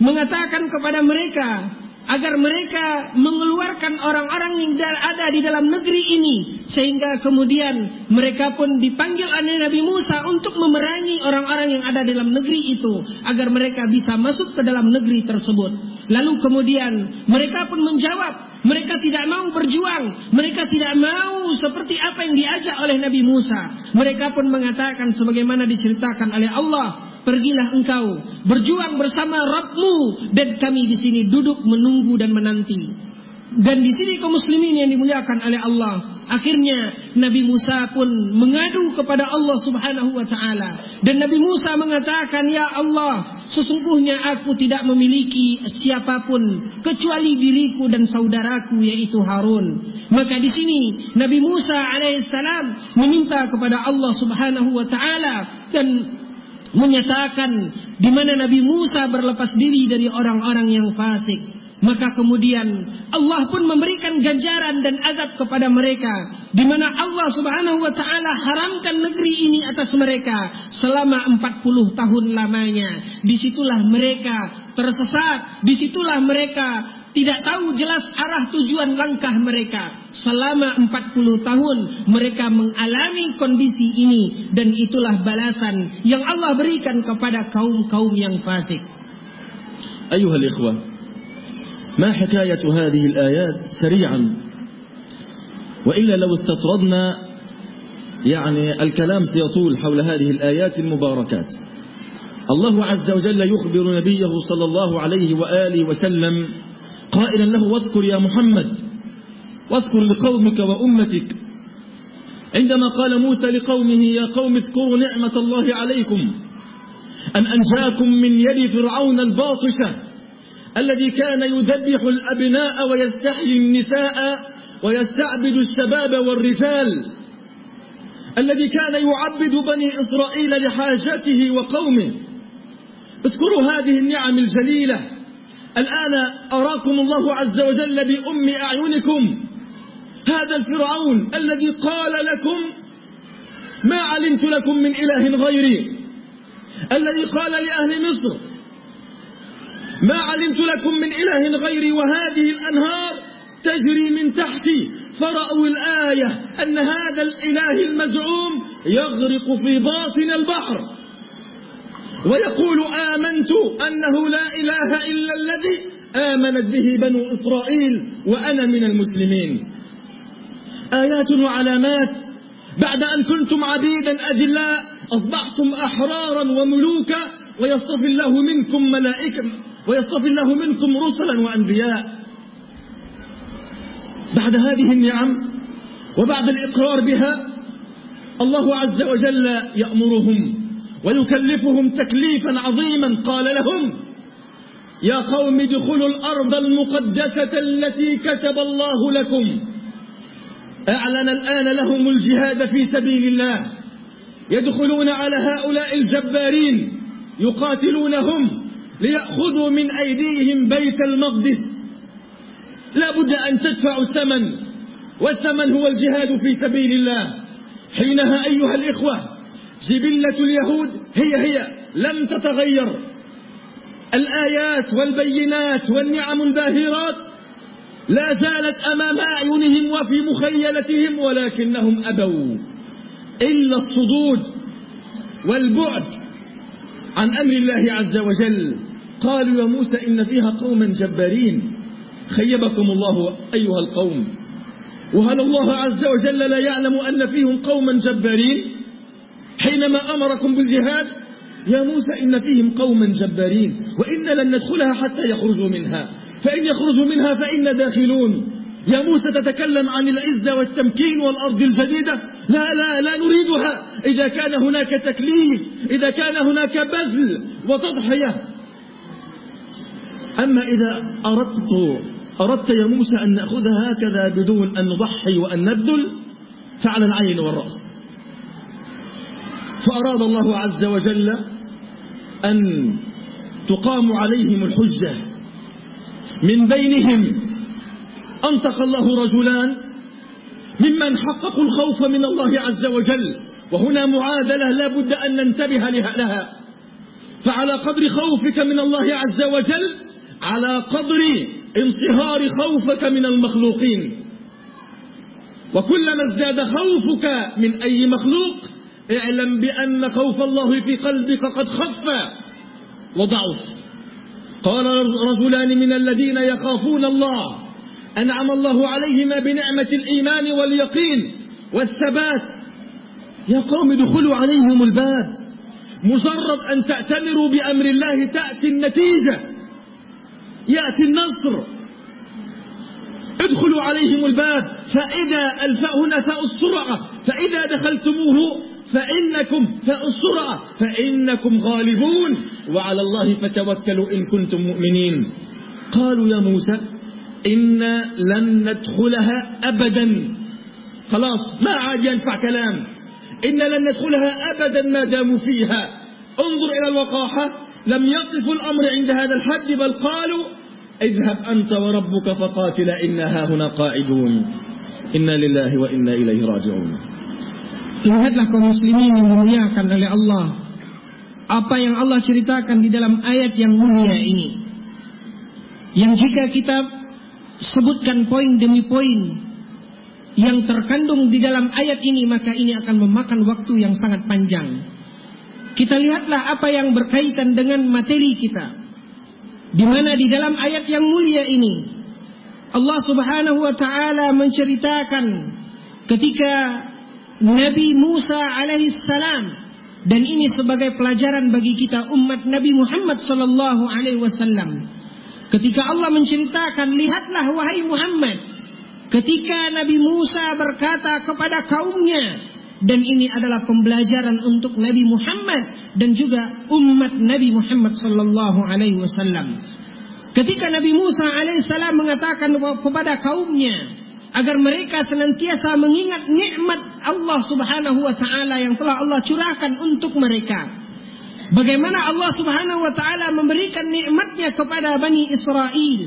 mengatakan kepada mereka agar mereka mengeluarkan orang-orang yang ada di dalam negeri ini sehingga kemudian mereka pun dipanggil oleh Nabi Musa untuk memerangi orang-orang yang ada dalam negeri itu agar mereka bisa masuk ke dalam negeri tersebut lalu kemudian mereka pun menjawab mereka tidak mau berjuang. Mereka tidak mau seperti apa yang diajak oleh Nabi Musa. Mereka pun mengatakan sebagaimana diceritakan oleh Allah pergilah engkau berjuang bersama Rabbmu dan kami di sini duduk menunggu dan menanti. Dan di sini kaum muslimin yang dimuliakan oleh Allah. Akhirnya Nabi Musa pun mengadu kepada Allah Subhanahu wa taala dan Nabi Musa mengatakan, "Ya Allah, sesungguhnya aku tidak memiliki siapa pun kecuali diriku dan saudaraku yaitu Harun." Maka di sini Nabi Musa alaihissalam meminta kepada Allah Subhanahu wa taala dan menyatakan di mana Nabi Musa berlepas diri dari orang-orang yang fasik. Maka kemudian Allah pun memberikan ganjaran dan azab kepada mereka di mana Allah Subhanahu wa taala haramkan negeri ini atas mereka selama 40 tahun lamanya. Di situlah mereka tersesat, di situlah mereka tidak tahu jelas arah tujuan langkah mereka. Selama 40 tahun mereka mengalami kondisi ini dan itulah balasan yang Allah berikan kepada kaum-kaum yang fasik. أيها الإخوة ما حكاية هذه الآيات سريعا وإلا لو استطردنا يعني الكلام سيطول حول هذه الآيات المباركات الله عز وجل يخبر نبيه صلى الله عليه وآله وسلم قائلا له واذكر يا محمد واذكر لقومك وأمتك. عندما قال موسى لقومه يا قوم اذكروا نعمة الله عليكم أن أنجاكم من يد فرعون الباطشة الذي كان يذبح الأبناء ويستحيي النساء ويستعبد الشباب والرجال الذي كان يعبد بني إسرائيل لحاجته وقومه. اذكروا هذه النعم الجليلة. الآن أراكم الله عز وجل بأم أعينكم. هذا الفرعون الذي قال لكم ما علمت لكم من إله غيري. الذي قال لأهل مصر ما علمت لكم من إله غيري وهذه الأنهار تجري من تحتي فرأوا الآية أن هذا الإله المزعوم يغرق في باطن البحر. ويقول آمنت أنه لا إله إلا الذي آمنت به بنو إسرائيل وأنا من المسلمين. آيات وعلامات. بعد أن كنتم عبيدا أجلاء أصبحتم أحرارا وملوكا ويصطفي الله منكم ملائكة ويصطفي الله منكم رسلا وأنبياء. بعد هذه النعم وبعد الإقرار بها الله عز وجل يأمرهم. ويكلفهم تكليفا عظيما. قال لهم يا قوم ادخلوا الأرض المقدسة التي كتب الله لكم. أعلن الآن لهم الجهاد في سبيل الله. يدخلون على هؤلاء الجبارين يقاتلونهم ليأخذوا من أيديهم بيت المقدس. لا بد أن تدفعوا الثمن والثمن هو الجهاد في سبيل الله. حينها أيها الإخوة جبلة اليهود هي هي لم تتغير. الآيات والبينات والنعم الباهرات لا زالت أمام أعينهم وفي مخيلتهم ولكنهم أبوا. إلا الصدود والبعد عن أمر الله عز وجل. قالوا يا موسى إن فيها قوما جبارين. خيبكم الله أيها القوم. وهل الله عز وجل لا يعلم أن فيهم قوما جبارين؟ حينما أمركم بالجهاد يا موسى إن فيهم قوما جبارين وإن لن ندخلها حتى يخرجوا منها. فإن يخرجوا منها فإن داخلون. يا موسى تتكلم عن العزة والتمكين والأرض الجديدة؟ لا لا لا نريدها. إذا كان هناك تكليف إذا كان هناك بذل وتضحية. أما إذا أردت أردت يا موسى أن نأخذها هكذا بدون أن نضحي وأن نبذل فعلى العين والرأس. فأراد الله عز وجل أن تقام عليهم الحجة من بينهم. أنطق الله رجلان ممن حققوا الخوف من الله عز وجل. وهنا معادلة لا بد أن ننتبه لها فعلى قدر خوفك من الله عز وجل على قدر انصهار خوفك من المخلوقين. وكلما ازداد خوفك من أي مخلوق اعلم بأن خوف الله في قلبك قد خف وضعف. قال رجلان من الذين يخافون الله. أنعم الله عليهما بنعمة الإيمان واليقين والثبات. يا قوم ادخلوا عليهم الباب. مجرد أن تأتمروا بأمر الله تأتي النتيجة. يأتي النصر. ادخلوا عليهم الباب. فإذا الفاء هنا فاء السرعة فإذا دخلتموه فإنكم السرعة فإنكم غالبون. وعلى الله فتوكلوا إن كنتم مؤمنين. قالوا يا موسى إنا لن ندخلها أبدا. خلاص ما عاد ينفع كلام. إنا لن ندخلها أبدا ما داموا فيها. انظر إلى الوقاحة. لم يقف الأمر عند هذا الحد بل قالوا اذهب أنت وربك فقاتلا إنا هنا قاعدون. إنا لله وإنا إليه راجعون. Lihatlah kaum muslimin yang dimuliakan oleh Allah. Apa yang Allah ceritakan di dalam ayat yang mulia ini. Yang jika kita sebutkan poin demi poin Yang terkandung di dalam ayat ini Maka ini akan memakan waktu yang sangat panjang. Kita lihatlah apa yang berkaitan dengan materi kita. Di mana di dalam ayat yang mulia ini Allah Subhanahu wa taala menceritakan ketika Nabi Musa alaihi salam dan ini sebagai pelajaran bagi kita umat Nabi Muhammad sallallahu alaihi wasallam. Ketika Allah menceritakan, lihatlah wahai Muhammad, ketika Nabi Musa berkata kepada kaumnya, dan ini adalah pembelajaran untuk Nabi Muhammad dan juga umat Nabi Muhammad sallallahu alaihi wasallam. Ketika Nabi Musa alaihissalam mengatakan kepada kaumnya agar mereka senantiasa mengingat nikmat Allah Subhanahu wa taala yang telah Allah curahkan untuk mereka. Bagaimana Allah Subhanahu wa taala memberikan nikmatnya kepada Bani Israel.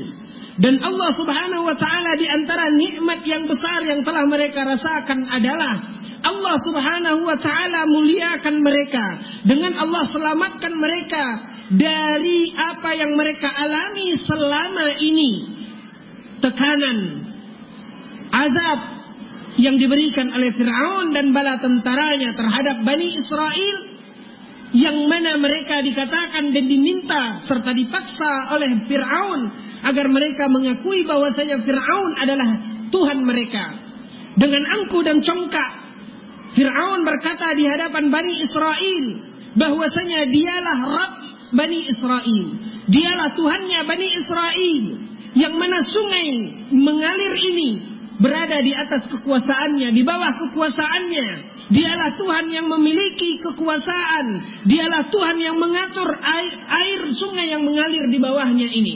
Dan Allah Subhanahu wa taala di antara nikmat yang besar yang telah mereka rasakan adalah Allah Subhanahu wa taala muliakan mereka dengan Allah selamatkan mereka dari apa yang mereka alami selama ini tekanan azab yang diberikan oleh Firaun dan bala tentaranya terhadap Bani Israel yang mana mereka dikatakan dan diminta serta dipaksa oleh Firaun agar mereka mengakui bahwasanya Firaun adalah Tuhan mereka dengan angku dan congkak Fir'aun berkata di hadapan Bani Israel bahwasanya dialah Rabb Bani Israel. Dialah Tuhannya Bani Israel yang mana sungai mengalir ini berada di atas kekuasaannya, di bawah kekuasaannya. Dialah Tuhan yang memiliki kekuasaan. Dialah Tuhan yang mengatur air, air sungai yang mengalir di bawahnya ini.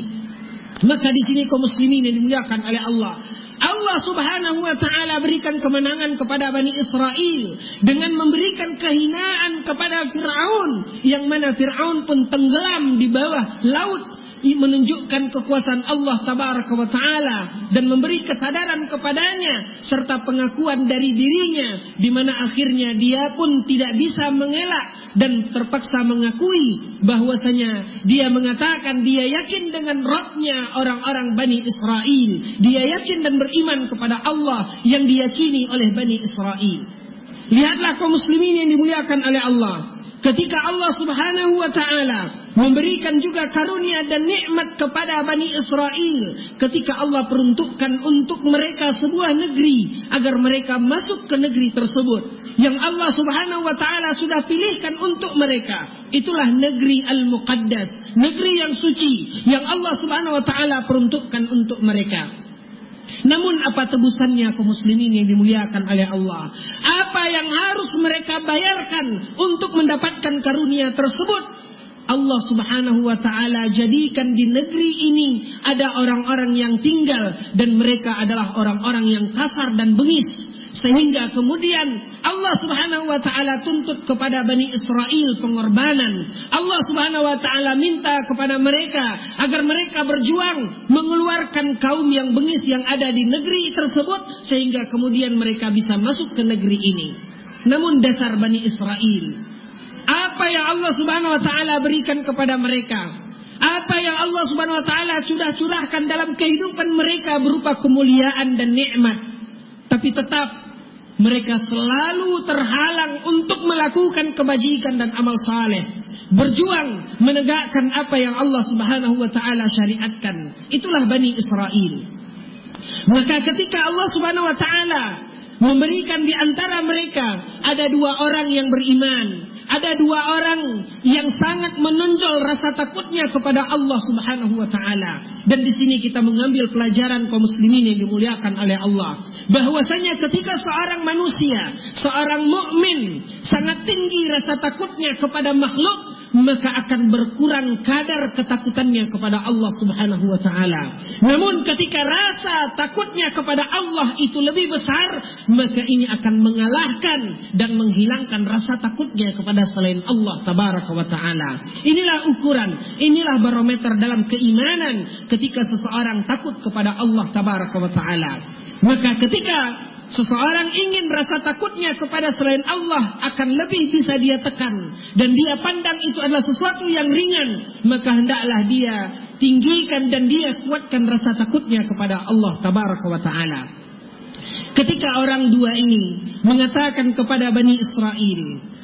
Maka di sini kaum muslimin yang dimuliakan oleh Allah Allah Subhanahu wa taala berikan kemenangan kepada Bani Israel dengan memberikan kehinaan kepada Firaun yang mana Firaun pun tenggelam di bawah laut menunjukkan kekuasaan Allah tabaraka wa taala dan memberi kesadaran kepadanya serta pengakuan dari dirinya di mana akhirnya dia pun tidak bisa mengelak dan terpaksa mengakui bahwasanya dia mengatakan dia yakin dengan Rabbnya orang-orang Bani Israel. Dia yakin dan beriman kepada Allah yang diyakini oleh Bani Israel. Lihatlah kaum muslimin yang dimuliakan oleh Allah. Ketika Allah Subhanahu wa taala memberikan juga karunia dan nikmat kepada Bani Israel ketika Allah peruntukkan untuk mereka sebuah negeri agar mereka masuk ke negeri tersebut yang Allah Subhanahu wa taala sudah pilihkan untuk mereka itulah negeri al-muqaddas negeri yang suci yang Allah Subhanahu wa taala peruntukkan untuk mereka namun apa tebusannya kaum muslimin yang dimuliakan oleh Allah? Apa yang harus mereka bayarkan untuk mendapatkan karunia tersebut? Allah Subhanahu wa taala jadikan di negeri ini ada orang-orang yang tinggal dan mereka adalah orang-orang yang kasar dan bengis sehingga kemudian Allah Subhanahu wa taala tuntut kepada Bani Israel pengorbanan. Allah Subhanahu wa taala minta kepada mereka agar mereka berjuang mengeluarkan kaum yang bengis yang ada di negeri tersebut sehingga kemudian mereka bisa masuk ke negeri ini. Namun dasar Bani Israel apa yang Allah Subhanahu wa taala berikan kepada mereka. Apa yang Allah Subhanahu wa taala sudah curahkan dalam kehidupan mereka berupa kemuliaan dan nikmat. Tapi tetap mereka selalu terhalang untuk melakukan kebajikan dan amal saleh. Berjuang menegakkan apa yang Allah Subhanahu wa taala syariatkan. Itulah Bani Israel. Maka ketika Allah Subhanahu wa taala memberikan di antara mereka ada dua orang yang beriman, ada dua orang yang sangat menonjol rasa takutnya kepada Allah Subhanahu wa taala. Dan di sini kita mengambil pelajaran kaum muslimin yang dimuliakan oleh Allah. Bahwasanya ketika seorang manusia, seorang mukmin sangat tinggi rasa takutnya kepada makhluk, maka akan berkurang kadar ketakutannya kepada Allah Subhanahu wa taala. Namun ketika rasa takutnya kepada Allah itu lebih besar, maka ini akan mengalahkan dan menghilangkan rasa takutnya kepada selain Allah tabaraka wa taala. Inilah ukuran, inilah barometer dalam keimanan ketika seseorang takut kepada Allah tabaraka wa taala. Maka ketika Seseorang ingin rasa takutnya kepada selain Allah akan lebih bisa dia tekan dan dia pandang itu adalah sesuatu yang ringan, maka hendaklah dia tinggikan dan dia kuatkan rasa takutnya kepada Allah taala. Ketika orang dua ini mengatakan kepada Bani Israel,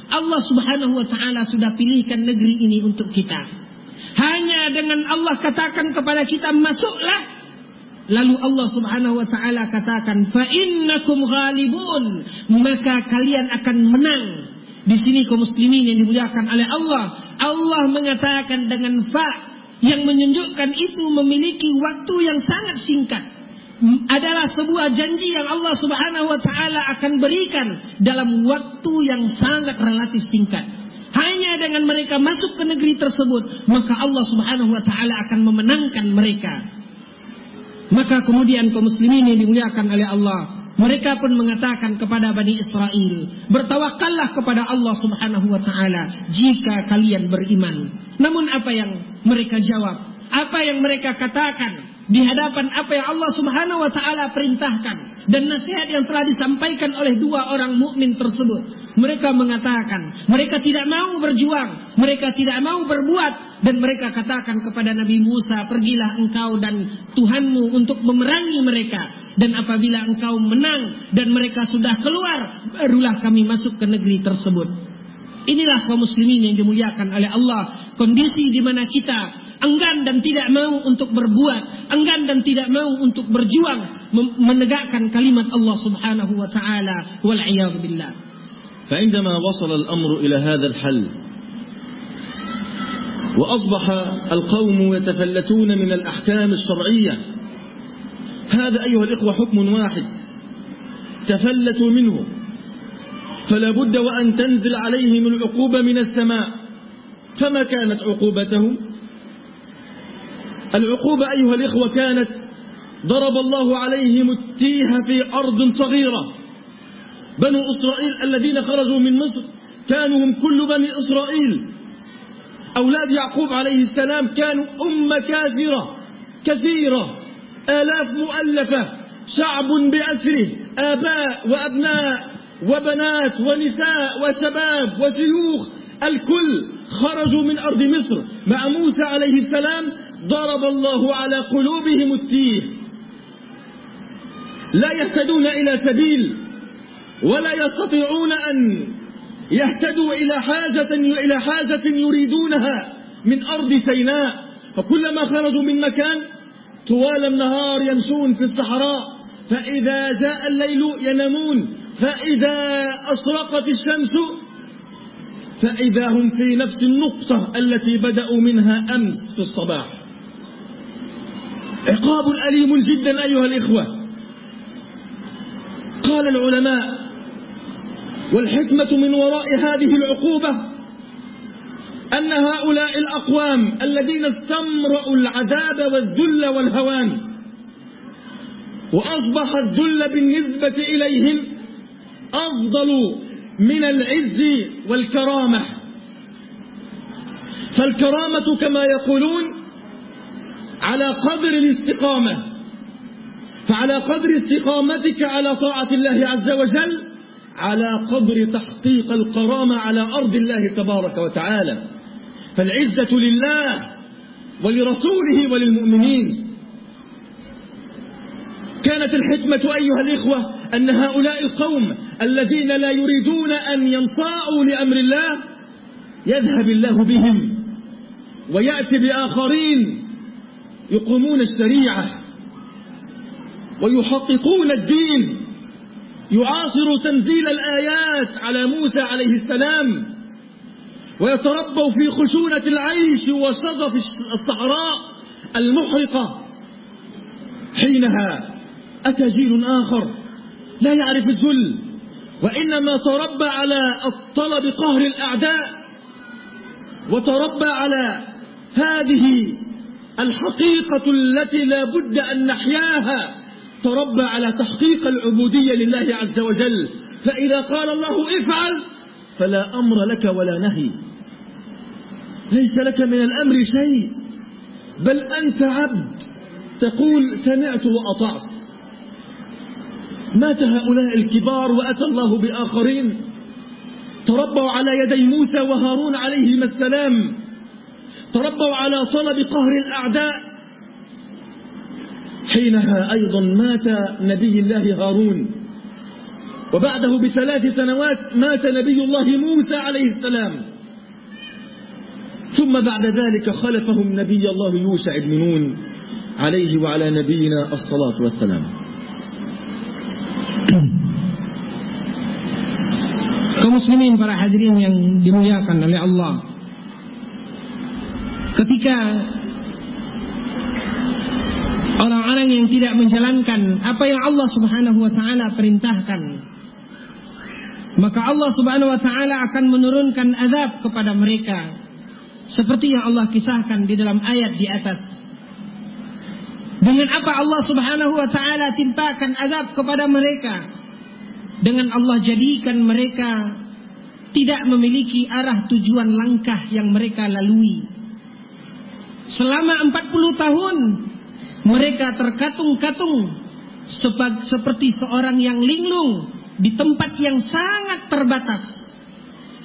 Allah Subhanahu wa taala sudah pilihkan negeri ini untuk kita. Hanya dengan Allah katakan kepada kita masuklah Lalu Allah Subhanahu wa taala katakan, "Fa innakum ghalibun." Maka kalian akan menang. Di sini kaum muslimin yang dimuliakan oleh Allah, Allah mengatakan dengan fa yang menunjukkan itu memiliki waktu yang sangat singkat. Adalah sebuah janji yang Allah Subhanahu wa taala akan berikan dalam waktu yang sangat relatif singkat. Hanya dengan mereka masuk ke negeri tersebut, maka Allah Subhanahu wa taala akan memenangkan mereka. Maka kemudian kaum muslimin yang dimuliakan oleh Allah, mereka pun mengatakan kepada Bani Israel, bertawakallah kepada Allah Subhanahu wa taala jika kalian beriman. Namun apa yang mereka jawab? Apa yang mereka katakan di hadapan apa yang Allah Subhanahu wa taala perintahkan dan nasihat yang telah disampaikan oleh dua orang mukmin tersebut? Mereka mengatakan, mereka tidak mau berjuang, mereka tidak mau berbuat, dan mereka katakan kepada Nabi Musa, pergilah engkau dan Tuhanmu untuk memerangi mereka. Dan apabila engkau menang dan mereka sudah keluar, barulah kami masuk ke negeri tersebut. Inilah kaum muslimin yang dimuliakan oleh Allah. Kondisi di mana kita enggan dan tidak mau untuk berbuat, enggan dan tidak mau untuk berjuang menegakkan kalimat Allah Subhanahu wa taala wal billah. فعندما وصل الأمر إلى هذا الحل وأصبح القوم يتفلتون من الأحكام الشرعية هذا أيها الإخوة حكم واحد تفلتوا منه فلا بد وأن تنزل عليهم العقوبة من السماء. فما كانت عقوبتهم؟ العقوبة أيها الإخوة كانت ضرب الله عليهم التيه في أرض صغيرة. بنو إسرائيل الذين خرجوا من مصر. كانوا هم كل بني إسرائيل. أولاد يعقوب عليه السلام كانوا أمة كاثرة كثيرة. آلاف مؤلفة. شعب بأسره. آباء وأبناء وبنات ونساء وشباب وشيوخ. الكل خرجوا من أرض مصر. مع موسى عليه السلام ضرب الله على قلوبهم التيه. لا يهتدون إلى سبيل ولا يستطيعون أن يهتدوا إلى حاجة إلى حاجة يريدونها من أرض سيناء. فكلما خرجوا من مكان طوال النهار يمشون في الصحراء. فإذا جاء الليل ينامون. فإذا أشرقت الشمس فإذا هم في نفس النقطة التي بدأوا منها أمس في الصباح. عقاب أليم جدا أيها الإخوة. قال العلماء والحكمة من وراء هذه العقوبة أن هؤلاء الأقوام الذين استمرأوا العذاب والذل والهوان وأصبح الذل بالنسبة إليهم أفضل من العز والكرامة. فالكرامة كما يقولون على قدر الاستقامة فعلى قدر استقامتك على طاعة الله عز وجل على قدر تحقيق الكرامة على أرض الله تبارك وتعالى. فالعزة لله ولرسوله وللمؤمنين. كانت الحكمة أيها الإخوة أن هؤلاء القوم الذين لا يريدون أن ينصاعوا لأمر الله يذهب الله بهم ويأتي بآخرين يقومون الشريعة ويحققون الدين يعاصر تنزيل الآيات على موسى عليه السلام ويتربوا في خشونة العيش وصدف الصحراء المحرقة. حينها أتى جيل آخر لا يعرف الذل وإنما تربى على الطلب قهر الأعداء وتربى على هذه الحقيقة التي لا بد أن نحياها. تربى على تحقيق العبودية لله عز وجل. فإذا قال الله افعل فلا أمر لك ولا نهي. ليس لك من الأمر شيء. بل أنت عبد. تقول سمعت وأطعت. مات هؤلاء الكبار وأتى الله بآخرين. تربوا على يدي موسى وهارون عليهما السلام. تربوا على طلب قهر الأعداء. حينها أيضا مات نبي الله هارون. وبعده بثلاث سنوات مات نبي الله موسى عليه السلام. ثم بعد ذلك خلفهم نبي الله يوشع بن نون عليه وعلى نبينا الصلاة والسلام. Kaum muslimin para hadirin yang dimuliakan oleh Allah. Ketika orang-orang yang tidak menjalankan apa yang Allah Subhanahu wa taala perintahkan. Maka Allah Subhanahu wa taala akan menurunkan azab kepada mereka. Seperti yang Allah kisahkan di dalam ayat di atas. Dengan apa Allah Subhanahu wa taala timpakan azab kepada mereka? Dengan Allah jadikan mereka tidak memiliki arah tujuan langkah yang mereka lalui. Selama 40 tahun mereka terkatung-katung seperti seorang yang linglung di tempat yang sangat terbatas.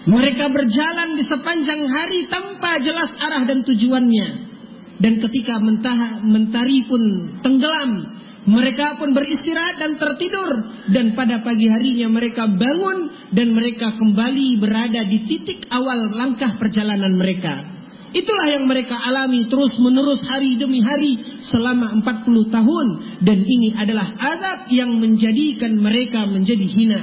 Mereka berjalan di sepanjang hari tanpa jelas arah dan tujuannya. Dan ketika mentari pun tenggelam, mereka pun beristirahat dan tertidur dan pada pagi harinya mereka bangun dan mereka kembali berada di titik awal langkah perjalanan mereka. Itulah yang mereka alami terus menerus hari demi hari selama 40 tahun dan ini adalah azab yang menjadikan mereka menjadi hina.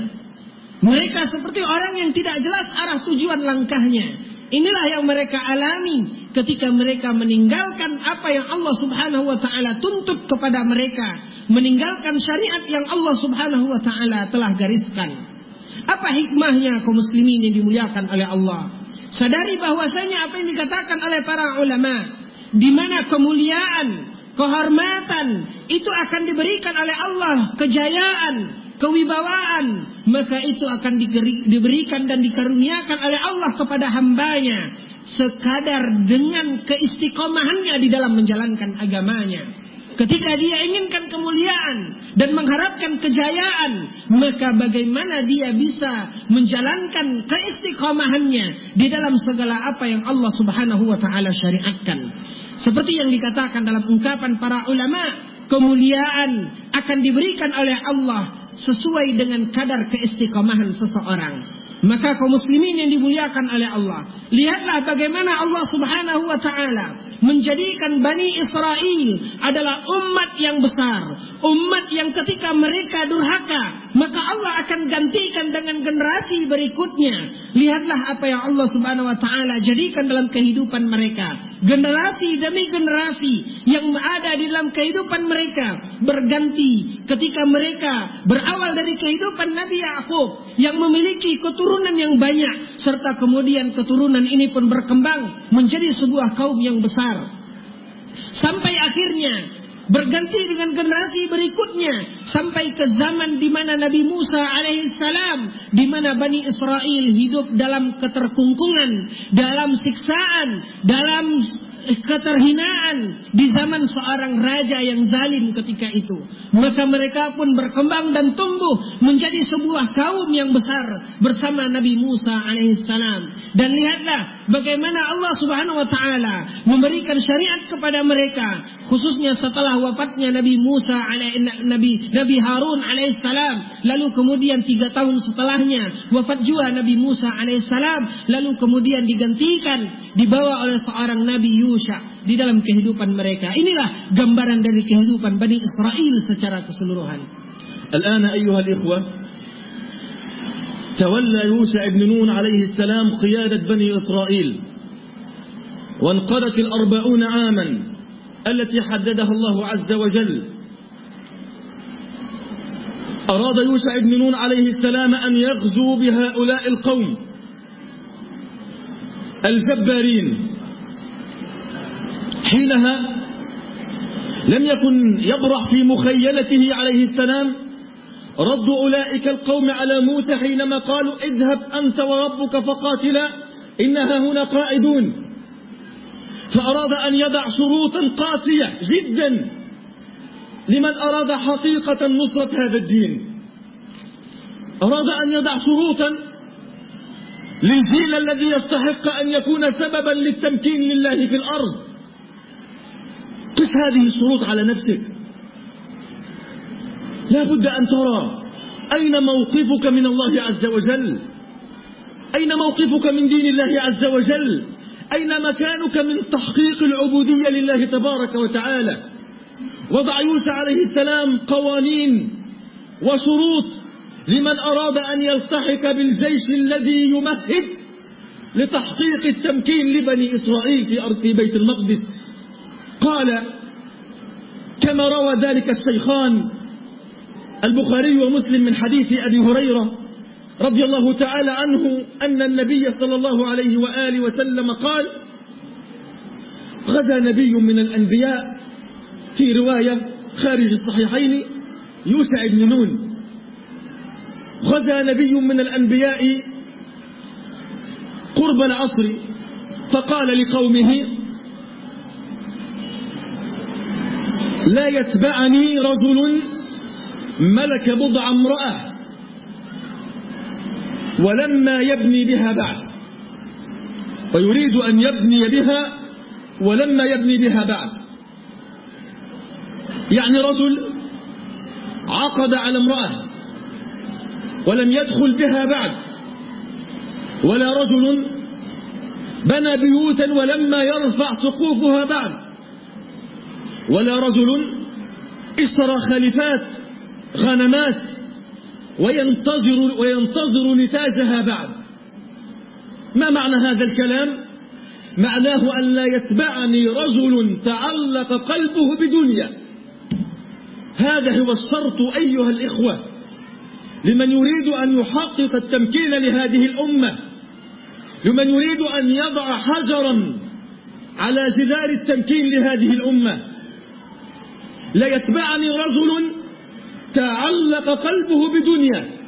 Mereka seperti orang yang tidak jelas arah tujuan langkahnya. Inilah yang mereka alami ketika mereka meninggalkan apa yang Allah Subhanahu wa taala tuntut kepada mereka, meninggalkan syariat yang Allah Subhanahu wa taala telah gariskan. Apa hikmahnya kaum muslimin yang dimuliakan oleh Allah? Sadari bahwasanya apa yang dikatakan oleh para ulama, di mana kemuliaan, kehormatan itu akan diberikan oleh Allah, kejayaan, kewibawaan, maka itu akan diberikan dan dikaruniakan oleh Allah kepada hambanya sekadar dengan keistiqomahannya di dalam menjalankan agamanya. Ketika dia inginkan kemuliaan dan mengharapkan kejayaan, maka bagaimana dia bisa menjalankan keistiqomahannya di dalam segala apa yang Allah Subhanahu wa taala syariatkan. Seperti yang dikatakan dalam ungkapan para ulama, kemuliaan akan diberikan oleh Allah sesuai dengan kadar keistiqomahan seseorang. Maka kaum muslimin yang dimuliakan oleh Allah, lihatlah bagaimana Allah Subhanahu wa taala menjadikan Bani Israel adalah umat yang besar, umat yang ketika mereka durhaka, maka Allah akan gantikan dengan generasi berikutnya. Lihatlah apa yang Allah Subhanahu wa taala jadikan dalam kehidupan mereka. Generasi demi generasi yang ada di dalam kehidupan mereka berganti ketika mereka berawal dari kehidupan Nabi Yakub yang memiliki keturunan yang banyak serta kemudian keturunan ini pun berkembang menjadi sebuah kaum yang besar. Sampai akhirnya berganti dengan generasi berikutnya sampai ke zaman di mana Nabi Musa alaihissalam di mana Bani Israel hidup dalam keterkungkungan, dalam siksaan, dalam keterhinaan di zaman seorang raja yang zalim ketika itu. Maka mereka pun berkembang dan tumbuh menjadi sebuah kaum yang besar bersama Nabi Musa alaihissalam. Dan lihatlah bagaimana Allah Subhanahu wa taala memberikan syariat kepada mereka khususnya setelah wafatnya Nabi Musa alaih, Nabi Nabi Harun alaihissalam lalu kemudian tiga tahun setelahnya wafat juga Nabi Musa alaihissalam lalu kemudian digantikan dibawa oleh seorang Nabi Yusha di dalam kehidupan mereka inilah gambaran dari kehidupan Bani Israel secara keseluruhan. Al-ana تولى يوشع بن نون عليه السلام قيادة بني إسرائيل وانقضت الأربعون عاما التي حددها الله عز وجل. أراد يوشع بن نون عليه السلام أن يغزو بهؤلاء القوم الجبارين. حينها لم يكن يبرح في مخيلته عليه السلام رد أولئك القوم على موسى حينما قالوا اذهب أنت وربك فقاتلا إنها هنا قائدون. فأراد أن يضع شروطا قاسية جدا لمن أراد حقيقة نصرة هذا الدين. أراد أن يضع شروطا للجيل الذي يستحق أن يكون سببا للتمكين لله في الأرض. قس هذه الشروط على نفسك. لا بد أن ترى أين موقفك من الله عز وجل؟ أين موقفك من دين الله عز وجل؟ أين مكانك من تحقيق العبودية لله تبارك وتعالى؟ وضع يوسى عليه السلام قوانين وشروط لمن أراد أن يلتحق بالجيش الذي يمهد لتحقيق التمكين لبني إسرائيل في أرض في بيت المقدس. قال كما روى ذلك الشيخان البخاري ومسلم من حديث أبي هريرة رضي الله تعالى عنه أن النبي صلى الله عليه وآله وسلم قال غزا نبي من الأنبياء في رواية خارج الصحيحين يوسع بن نون. غزا نبي من الأنبياء قرب العصر. فقال لقومه لا يتبعني رجل ملك بضع امرأة ولما يبني بها بعد. ويريد أن يبني بها ولما يبني بها بعد. يعني رجل عقد على امرأة ولم يدخل بها بعد. ولا رجل بنى بيوتا ولما يرفع سقوفها بعد. ولا رجل اشترى خليفات غنمات وينتظر وينتظر نتاجها بعد. ما معنى هذا الكلام؟ معناه أن لا يتبعني رجل تعلق قلبه بدنيا. هذا هو الشرط أيها الإخوة لمن يريد أن يحقق التمكين لهذه الأمة لمن يريد أن يضع حجرا على جدار التمكين لهذه الأمة. لا يتبعني رجل تعلق قلبه بدنيا.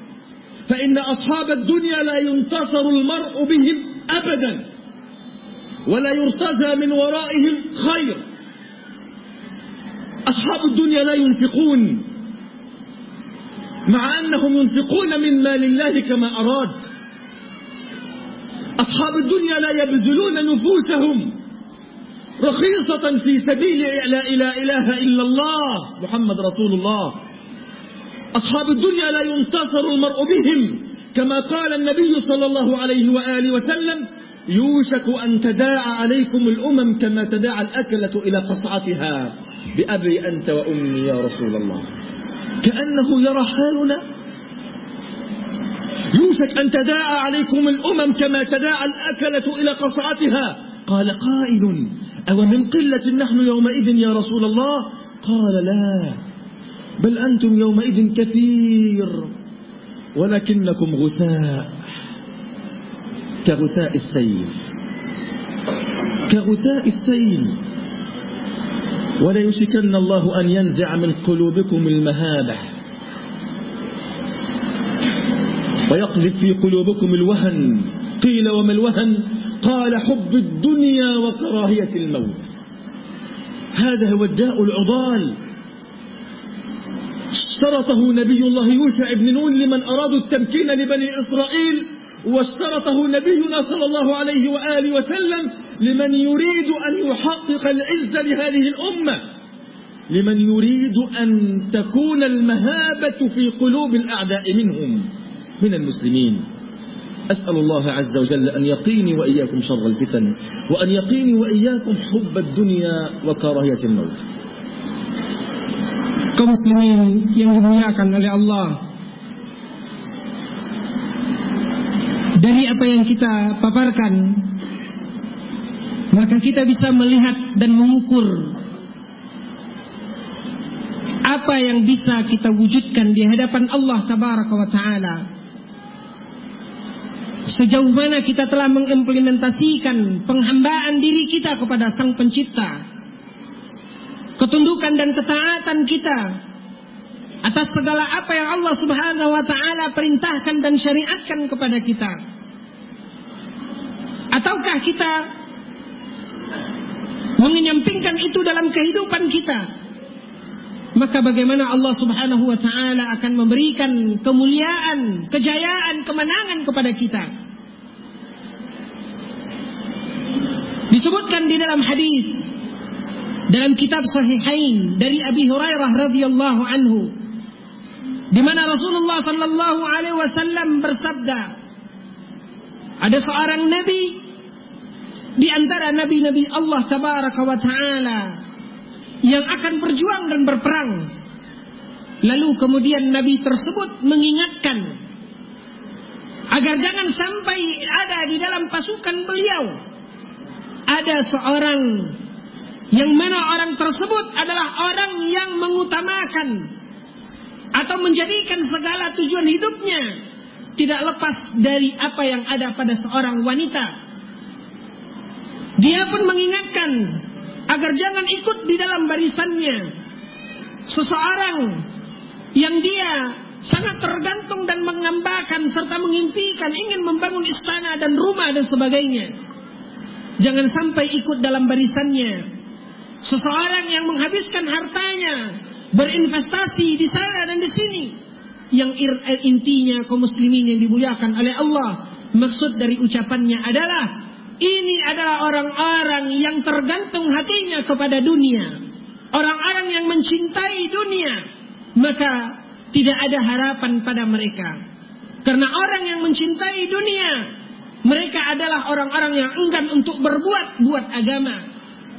فإن أصحاب الدنيا لا ينتصر المرء بهم أبدا ولا يرتجى من ورائهم خير. أصحاب الدنيا لا ينفقون مع أنهم ينفقون من مال الله كما أراد. أصحاب الدنيا لا يبذلون نفوسهم رخيصة في سبيل لا إله إلا الله محمد رسول الله. أصحاب الدنيا لا ينتصر المرء بهم كما قال النبي صلى الله عليه وآله وسلم يوشك أن تداعى عليكم الأمم كما تداعى الأكلة إلى قصعتها. بأبي أنت وأمي يا رسول الله. كأنه يرى حالنا. يوشك أن تداعى عليكم الأمم كما تداعى الأكلة إلى قصعتها. قال قائل أو من قلة نحن يومئذ يا رسول الله؟ قال لا. بل أنتم يومئذ كثير ولكنكم غثاء كغثاء السيل كغثاء السيل ولا يشكن الله أن ينزع من قلوبكم المهابة ويقذف في قلوبكم الوهن قيل وما الوهن؟ قال حب الدنيا وكراهية الموت هذا هو الداء العضال اشترطه نبي الله يوشع بن نون لمن أرادوا التمكين لبني إسرائيل واشترطه نبينا صلى الله عليه وآله وسلم لمن يريد أن يحقق العزة لهذه الأمة لمن يريد أن تكون المهابة في قلوب الأعداء منهم من المسلمين. أسأل الله عز وجل أن يقيني وإياكم شر الفتن وأن يقيني وإياكم حب الدنيا وكراهية الموت. Kaum muslimin yang dimuliakan oleh Allah. Dari apa yang kita paparkan maka kita bisa melihat dan mengukur apa yang bisa kita wujudkan di hadapan Allah tabaraka wa taala. Sejauh mana kita telah mengimplementasikan penghambaan diri kita kepada Sang Pencipta ketundukan dan ketaatan kita atas segala apa yang Allah Subhanahu wa taala perintahkan dan syariatkan kepada kita. Ataukah kita mengenyampingkan itu dalam kehidupan kita? Maka bagaimana Allah Subhanahu wa taala akan memberikan kemuliaan, kejayaan, kemenangan kepada kita? Disebutkan di dalam hadis dalam kitab Sahihain dari Abi Hurairah radhiyallahu anhu di mana Rasulullah sallallahu alaihi wasallam bersabda ada seorang nabi di antara nabi-nabi Allah tabaraka wa taala yang akan berjuang dan berperang. Lalu kemudian nabi tersebut mengingatkan agar jangan sampai ada di dalam pasukan beliau ada seorang yang mana orang tersebut adalah orang yang mengutamakan atau menjadikan segala tujuan hidupnya tidak lepas dari apa yang ada pada seorang wanita. Dia pun mengingatkan agar jangan ikut di dalam barisannya seseorang yang dia sangat tergantung dan mengambakan serta mengimpikan ingin membangun istana dan rumah dan sebagainya. Jangan sampai ikut dalam barisannya Seseorang yang menghabiskan hartanya berinvestasi di sana dan di sini yang eh, intinya kaum muslimin yang dimuliakan oleh Allah. Maksud dari ucapannya adalah ini adalah orang-orang yang tergantung hatinya kepada dunia. Orang-orang yang mencintai dunia maka tidak ada harapan pada mereka. Karena orang yang mencintai dunia mereka adalah orang-orang yang enggan untuk berbuat buat agama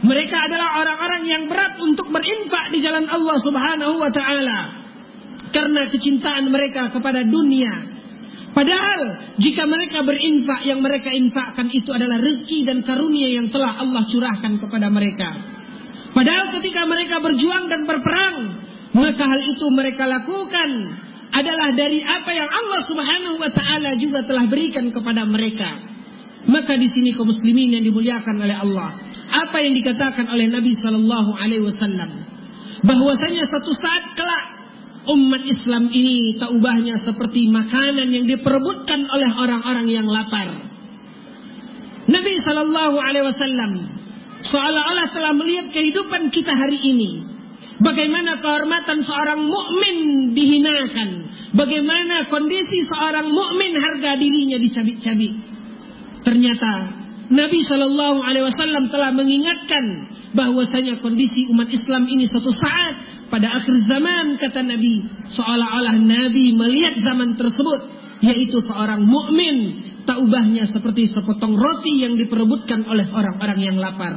mereka adalah orang-orang yang berat untuk berinfak di jalan Allah Subhanahu wa taala karena kecintaan mereka kepada dunia. Padahal jika mereka berinfak yang mereka infakkan itu adalah rezeki dan karunia yang telah Allah curahkan kepada mereka. Padahal ketika mereka berjuang dan berperang, maka hal itu mereka lakukan adalah dari apa yang Allah Subhanahu wa taala juga telah berikan kepada mereka. Maka di sini kaum muslimin yang dimuliakan oleh Allah, apa yang dikatakan oleh Nabi Shallallahu Alaihi Wasallam, bahwasanya suatu saat kelak umat Islam ini tak ubahnya seperti makanan yang diperebutkan oleh orang-orang yang lapar. Nabi Shallallahu Alaihi Wasallam seolah-olah telah melihat kehidupan kita hari ini. Bagaimana kehormatan seorang mukmin dihinakan, bagaimana kondisi seorang mukmin harga dirinya dicabik-cabik. Ternyata Nabi Shallallahu Alaihi Wasallam telah mengingatkan bahwasanya kondisi umat Islam ini suatu saat pada akhir zaman kata Nabi seolah-olah Nabi melihat zaman tersebut yaitu seorang mukmin tak ubahnya seperti sepotong roti yang diperebutkan oleh orang-orang yang lapar.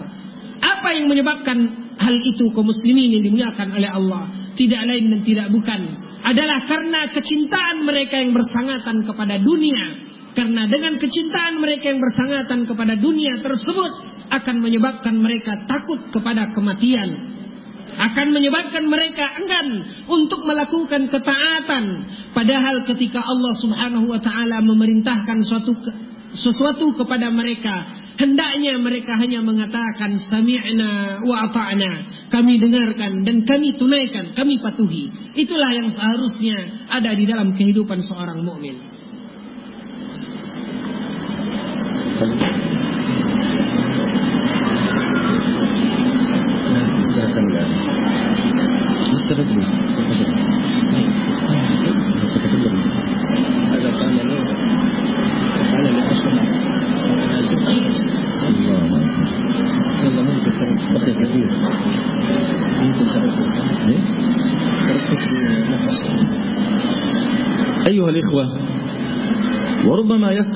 Apa yang menyebabkan hal itu kaum muslimin yang dimuliakan oleh Allah? Tidak lain dan tidak bukan adalah karena kecintaan mereka yang bersangatan kepada dunia karena dengan kecintaan mereka yang bersangatan kepada dunia tersebut akan menyebabkan mereka takut kepada kematian. Akan menyebabkan mereka enggan untuk melakukan ketaatan. Padahal ketika Allah subhanahu wa ta'ala memerintahkan suatu sesuatu kepada mereka. Hendaknya mereka hanya mengatakan sami'na wa ata'na. Kami dengarkan dan kami tunaikan, kami patuhi. Itulah yang seharusnya ada di dalam kehidupan seorang mukmin. Thank you.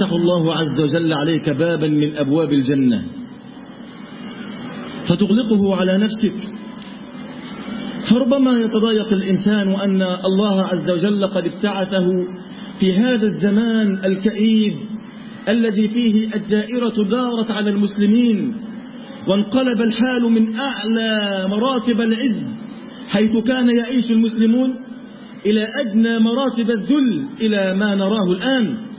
يفتح الله عز وجل عليك بابا من أبواب الجنة. فتغلقه على نفسك. فربما يتضايق الإنسان أن الله عز وجل قد ابتعثه في هذا الزمان الكئيب الذي فيه الدائرة دارت على المسلمين وانقلب الحال من أعلى مراتب العز حيث كان يعيش المسلمون إلى أدنى مراتب الذل إلى ما نراه الآن.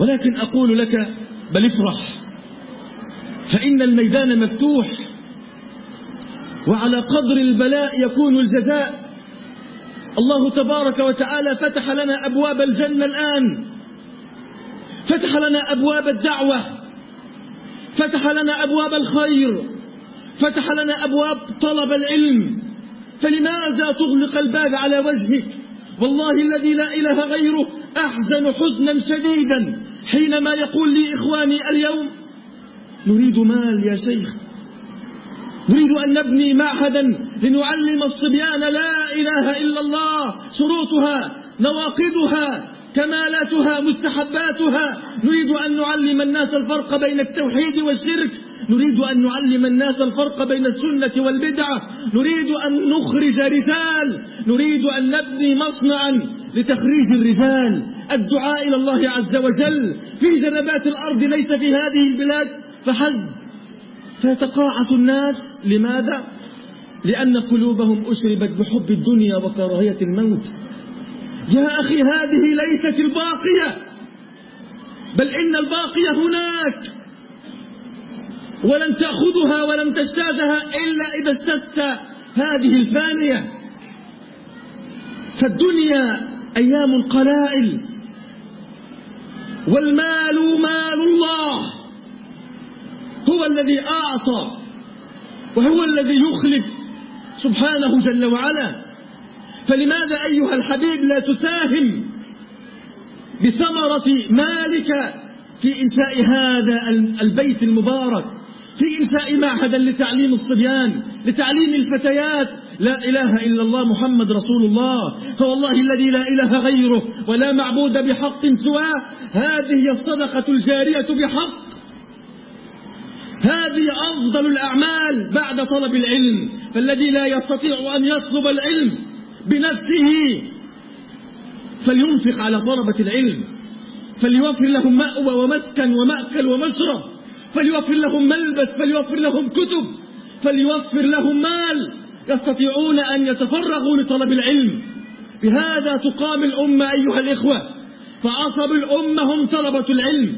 ولكن أقول لك بل افرح. فإن الميدان مفتوح وعلى قدر البلاء يكون الجزاء. الله تبارك وتعالى فتح لنا أبواب الجنة الآن. فتح لنا أبواب الدعوة. فتح لنا أبواب الخير. فتح لنا أبواب طلب العلم. فلماذا تغلق الباب على وجهك؟ والله الذي لا إله غيره أحزن حزنا شديدا. حينما يقول لي إخواني اليوم نريد مال يا شيخ. نريد أن نبني معهدا لنعلم الصبيان لا إله إلا الله شروطها نواقضها كمالاتها مستحباتها. نريد أن نعلم الناس الفرق بين التوحيد والشرك. نريد أن نعلم الناس الفرق بين السنة والبدعة. نريد أن نخرج رجال نريد أن نبني مصنعا لتخريج الرجال الدعاء إلى الله عز وجل في جنبات الأرض ليس في هذه البلاد فحسب فيتقاعس الناس؟ لماذا؟ لأن قلوبهم أشربت بحب الدنيا وكراهية الموت. يا أخي هذه ليست الباقية بل إن الباقية هناك. ولن تأخذها ولم تجتازها إلا إذا اجتزت هذه الفانية. فالدنيا أيام قلائل. والمال مال الله. هو الذي أعطى وهو الذي يخلف سبحانه جل وعلا. فلماذا أيها الحبيب لا تساهم بثمرة مالك في إنشاء هذا البيت المبارك في إنشاء معهدا لتعليم الصبيان لتعليم الفتيات لا إله إلا الله محمد رسول الله. فوالله الذي لا إله غيره ولا معبود بحق سواه هذه الصدقة الجارية بحق. هذه أفضل الأعمال بعد طلب العلم. فالذي لا يستطيع أن يطلب العلم بنفسه فلينفق على طلبة العلم. فليوفر لهم مأوى ومسكن ومأكل ومشرب. فليوفر لهم ملبس فليوفر لهم كتب. فليوفر لهم مال. يستطيعون أن يتفرغوا لطلب العلم. بهذا تقام الأمة أيها الإخوة. فعصب الأمة هم طلبة العلم.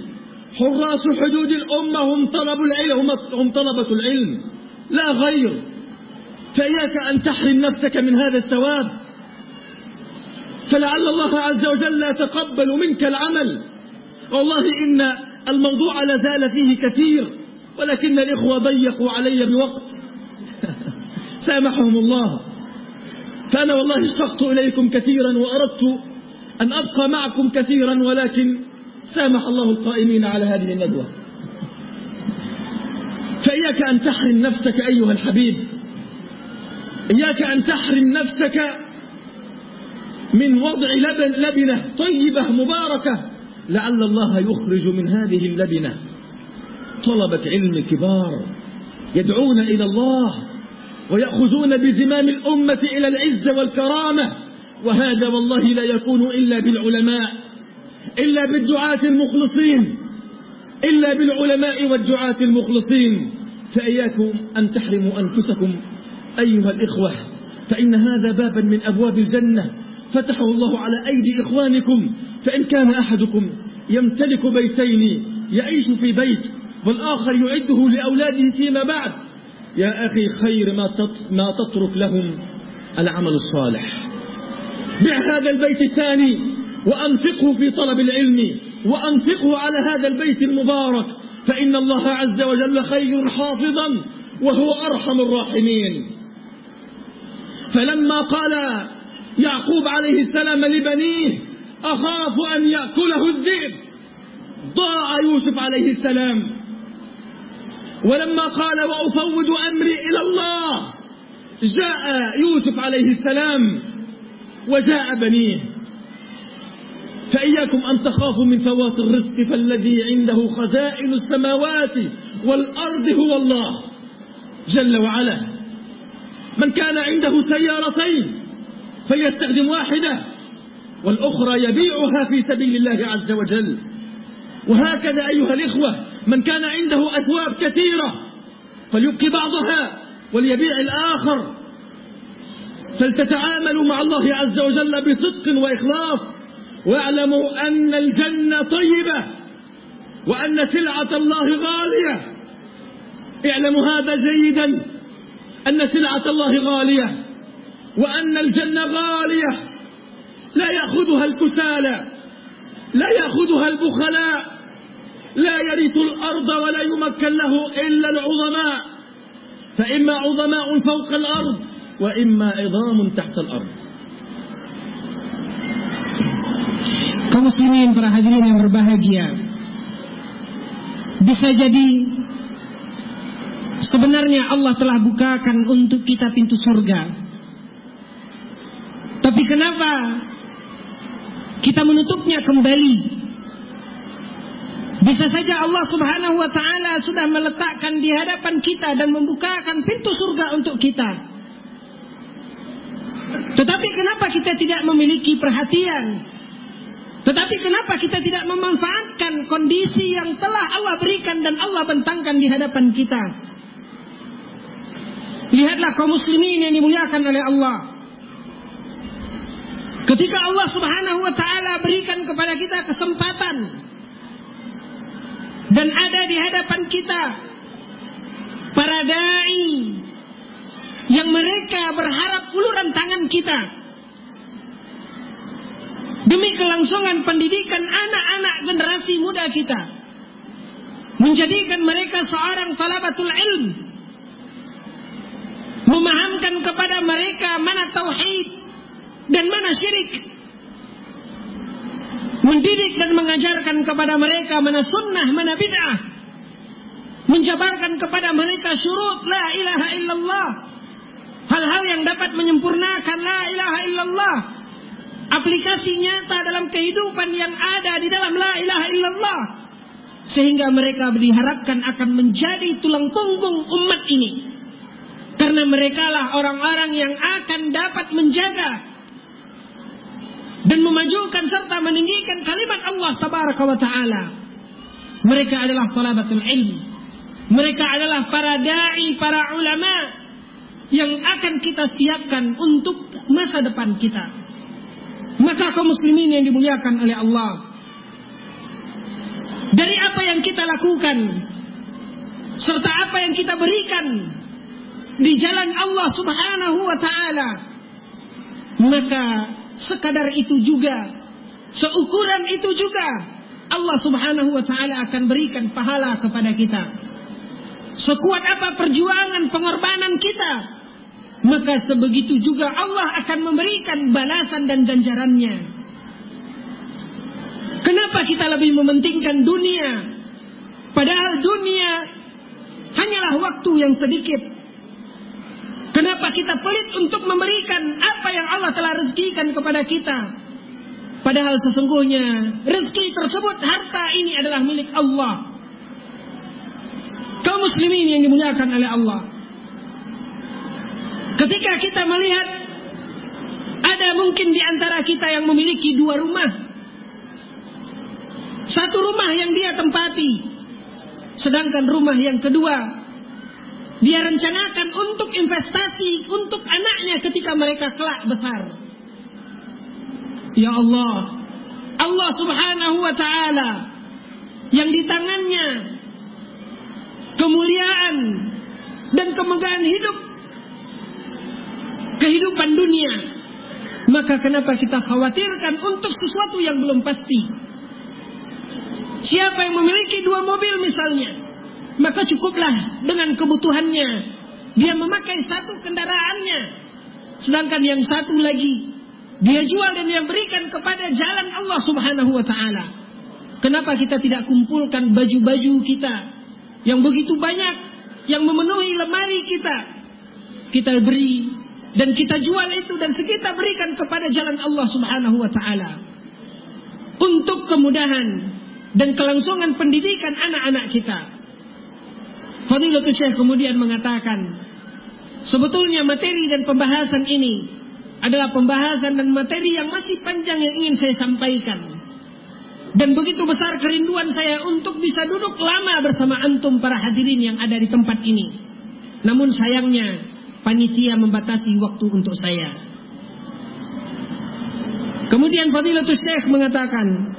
حراس حدود الأمة هم طلب العلم. هم طلبة العلم. لا غير. فإياك أن تحرم نفسك من هذا الثواب. فلعل الله عز وجل يتقبل منك العمل. والله إن الموضوع لازال فيه كثير. ولكن الإخوة ضيقوا علي بوقت. سامحهم الله. فأنا والله اشتقت إليكم كثيرا وأردت أن أبقى معكم كثيرا ولكن سامح الله القائمين على هذه الندوة. فإياك أن تحرم نفسك أيها الحبيب. إياك أن تحرم نفسك من وضع لبن لبنة طيبة مباركة. لعل الله يخرج من هذه اللبنة. طلبة علم كبار يدعون إلى الله. ويأخذون بزمام الأمة إلى العزة والكرامة وهذا والله لا يكون إلا بالعلماء إلا بالدعاة المخلصين إلا بالعلماء والدعاة المخلصين. فإياكم أن تحرموا أنفسكم أيها الإخوة فإن هذا بابا من أبواب الجنة. فتحه الله على أيدي إخوانكم فإن كان أحدكم يمتلك بيتين يعيش في بيت والآخر يعده لأولاده فيما بعد يا أخي خير ما ما تترك لهم العمل الصالح. بع هذا البيت الثاني وأنفقه في طلب العلم وأنفقه على هذا البيت المبارك فإن الله عز وجل خير حافظا وهو أرحم الراحمين. فلما قال يعقوب عليه السلام لبنيه أخاف أن يأكله الذئب ضاع يوسف عليه السلام. ولما قال وأفوض أمري إلى الله جاء يوسف عليه السلام وجاء بنيه. فإياكم أن تخافوا من فوات الرزق فالذي عنده خزائن السماوات والأرض هو الله جل وعلا. من كان عنده سيارتين فيستخدم واحدة والأخرى يبيعها في سبيل الله عز وجل. وهكذا أيها الإخوة من كان عنده أثواب كثيرة فليبقي بعضها وليبيع الآخر. فلتتعاملوا مع الله عز وجل بصدق وإخلاص واعلموا أن الجنة طيبة وأن سلعة الله غالية. اعلموا هذا جيدا أن سلعة الله غالية وأن الجنة غالية. لا يأخذها الكسالى لا يأخذها البخلاء. لا يرث الأرض ولا يمكن له إلا العظماء فإما عظماء فوق الأرض وإما عظام تحت الأرض kaum muslimin para hadirin yang berbahagia bisa jadi sebenarnya Allah telah bukakan untuk kita pintu surga tapi kenapa kita menutupnya kembali Bisa saja Allah Subhanahu wa taala sudah meletakkan di hadapan kita dan membukakan pintu surga untuk kita. Tetapi kenapa kita tidak memiliki perhatian tetapi kenapa kita tidak memanfaatkan kondisi yang telah Allah berikan dan Allah bentangkan di hadapan kita? Lihatlah kaum muslimin yang dimuliakan oleh Allah. Ketika Allah Subhanahu wa taala berikan kepada kita kesempatan dan ada di hadapan kita para dai yang mereka berharap uluran tangan kita demi kelangsungan pendidikan anak-anak generasi muda kita. Menjadikan mereka seorang talabatul ilm. Memahamkan kepada mereka mana tauhid dan mana syirik. Mendidik dan mengajarkan kepada mereka mana sunnah, mana bid'ah. Menjabarkan kepada mereka syurut la ilaha illallah. Hal-hal yang dapat menyempurnakan la ilaha illallah aplikasi nyata dalam kehidupan yang ada di dalam la ilaha illallah sehingga mereka diharapkan akan menjadi tulang punggung umat ini karena mereka lah orang-orang yang akan dapat menjaga dan memajukan serta meninggikan kalimat Allah tabaraka wa taala. Mereka adalah talabatul ilmi mereka adalah para dai para ulama yang akan kita siapkan untuk masa depan kita. Maka kaum muslimin yang dimuliakan oleh Allah. Dari apa yang kita lakukan serta apa yang kita berikan di jalan Allah Subhanahu wa taala maka sekadar itu juga seukuran itu juga Allah Subhanahu wa taala akan berikan pahala kepada kita sekuat apa perjuangan pengorbanan kita maka sebegitu juga Allah akan memberikan balasan dan ganjarannya. Kenapa kita lebih mementingkan dunia? Padahal dunia hanyalah waktu yang sedikit. Kenapa kita pelit untuk memberikan apa yang Allah telah rezekikan kepada kita? Padahal sesungguhnya rezeki tersebut harta ini adalah milik Allah. Kaum muslimin yang dimuliakan oleh Allah. Ketika kita melihat ada mungkin di antara kita yang memiliki dua rumah. Satu rumah yang dia tempati. Sedangkan rumah yang kedua dia rencanakan untuk investasi untuk anaknya ketika mereka kelak besar. Ya Allah, Allah Subhanahu wa taala yang di tangannya kemuliaan dan kemegahan hidup kehidupan dunia. Maka kenapa kita khawatirkan untuk sesuatu yang belum pasti? Siapa yang memiliki dua mobil misalnya, maka cukuplah dengan kebutuhannya. Dia memakai satu kendaraannya, sedangkan yang satu lagi dia jual dan dia berikan kepada jalan Allah Subhanahu wa taala. Kenapa kita tidak kumpulkan baju-baju kita yang begitu banyak yang memenuhi lemari kita? Kita beri dan kita jual itu dan kita berikan kepada jalan Allah Subhanahu wa taala. untuk kemudahan dan kelangsungan pendidikan anak-anak kita. Fadilatul Syekh kemudian mengatakan, sebetulnya materi dan pembahasan ini adalah pembahasan dan materi yang masih panjang yang ingin saya sampaikan. Dan begitu besar kerinduan saya untuk bisa duduk lama bersama antum para hadirin yang ada di tempat ini. Namun sayangnya panitia membatasi waktu untuk saya. Kemudian Fadilatul Syekh mengatakan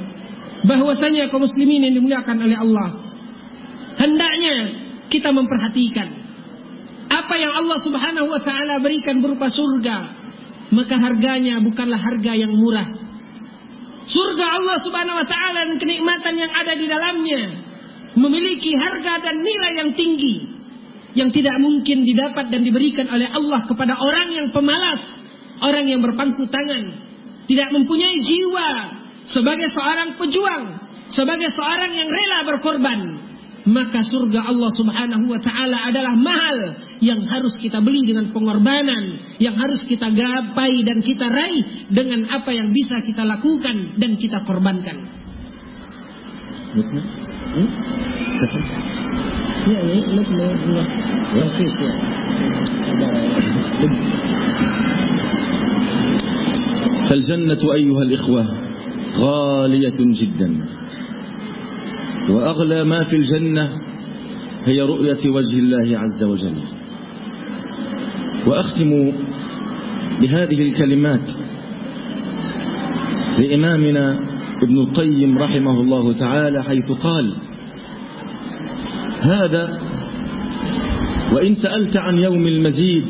bahwasanya kaum muslimin yang dimuliakan oleh Allah hendaknya kita memperhatikan. Apa yang Allah Subhanahu wa taala berikan berupa surga maka harganya bukanlah harga yang murah. Surga Allah Subhanahu wa taala dan kenikmatan yang ada di dalamnya memiliki harga dan nilai yang tinggi yang tidak mungkin didapat dan diberikan oleh Allah kepada orang yang pemalas, orang yang berpangku tangan, tidak mempunyai jiwa sebagai seorang pejuang, sebagai seorang yang rela berkorban, maka surga Allah Subhanahu wa taala adalah mahal yang harus kita beli dengan pengorbanan, yang harus kita gapai dan kita raih dengan apa yang bisa kita lakukan dan kita korbankan. Ya, ya, فالجنة أيها الإخوة غالية جدا وأغلى ما في الجنة هي رؤية وجه الله عز وجل. وأختم بهذه الكلمات لإمامنا ابن القيم رحمه الله تعالى حيث قال هذا وإن سألت عن يوم المزيد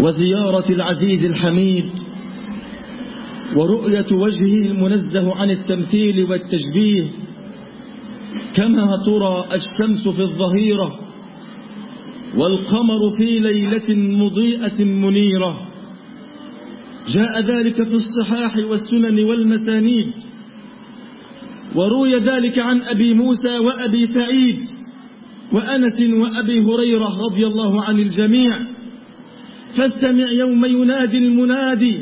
وزيارة العزيز الحميد ورؤية وجهه المنزه عن التمثيل والتشبيه كما ترى الشمس في الظهيرة والقمر في ليلة مضيئة منيرة. جاء ذلك في الصحاح والسنن والمسانيد وروي ذلك عن أبي موسى وأبي سعيد وأنس وأبي هريرة رضي الله عن الجميع. فاستمع يوم ينادي المنادي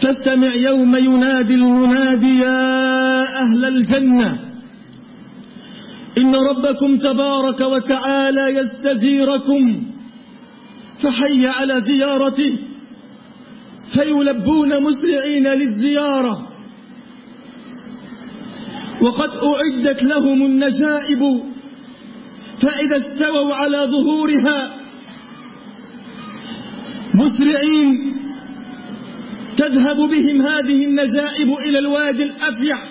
فاستمع يوم ينادي المنادي يا أهل الجنة. إن ربكم تبارك وتعالى يستزيركم فحي على زيارته. فيلبون مسرعين للزيارة. وقد أعدت لهم النجائب فإذا استووا على ظهورها مسرعين تذهب بهم هذه النجائب إلى الوادي الأفيح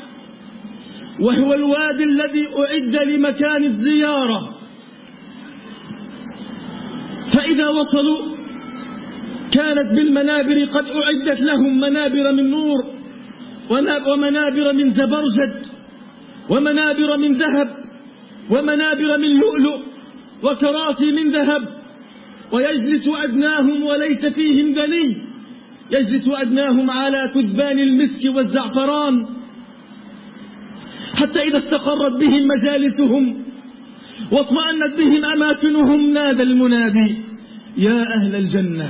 وهو الوادي الذي أعد لمكان الزيارة. فإذا وصلوا كانت بالمنابر قد أعدت لهم منابر من نور ومنابر من زبرجد ومنابر من ذهب ومنابر من لؤلؤ وكراسي من ذهب ويجلس أدناهم وليس فيهم دني. يجلس أدناهم على كثبان المسك والزعفران. حتى إذا استقرت بهم مجالسهم واطمأنت بهم أماكنهم نادى المنادي يا أهل الجنة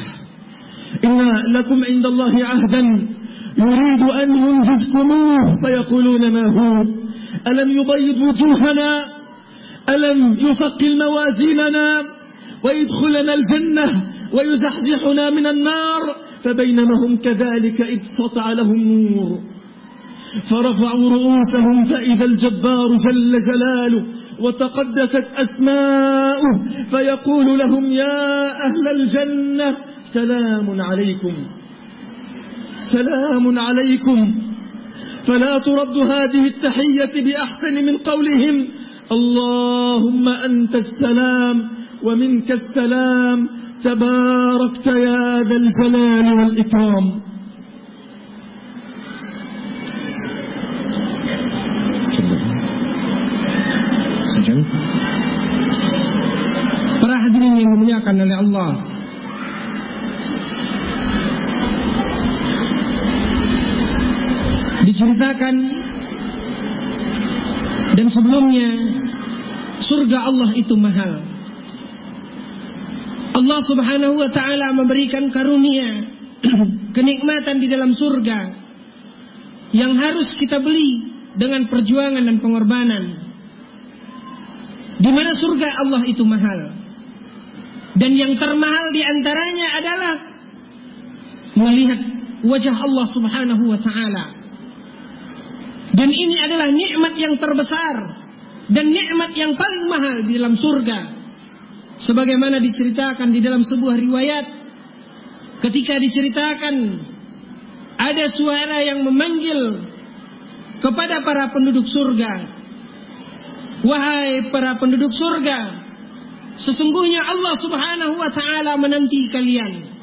إن لكم عند الله عهدا يريد أن ينجزكموه فيقولون ما هو؟ ألم يبيض وجوهنا؟ ألم يثقل موازيننا ويدخلنا الجنة ويزحزحنا من النار؟ فبينما هم كذلك إذ سطع لهم نور فرفعوا رؤوسهم فإذا الجبار جل جلاله وتقدست أسماؤه فيقول لهم يا أهل الجنة سلام عليكم سلام عليكم. فلا ترد هذه التحية بأحسن من قولهم اللهم أنت السلام ومنك السلام تباركت يا ذا الجلال والإكرام Para hadirin yang dimuliakan oleh Allah Diceritakan Dan sebelumnya Surga Allah itu mahal Allah Subhanahu wa taala memberikan karunia [clears throat] kenikmatan di dalam surga yang harus kita beli dengan perjuangan dan pengorbanan. Di mana surga Allah itu mahal. Dan yang termahal di antaranya adalah melihat wajah Allah Subhanahu wa taala. Dan ini adalah nikmat yang terbesar dan nikmat yang paling mahal di dalam surga. Sebagaimana diceritakan di dalam sebuah riwayat ketika diceritakan ada suara yang memanggil kepada para penduduk surga. Wahai para penduduk surga, sesungguhnya Allah Subhanahu wa taala menanti kalian.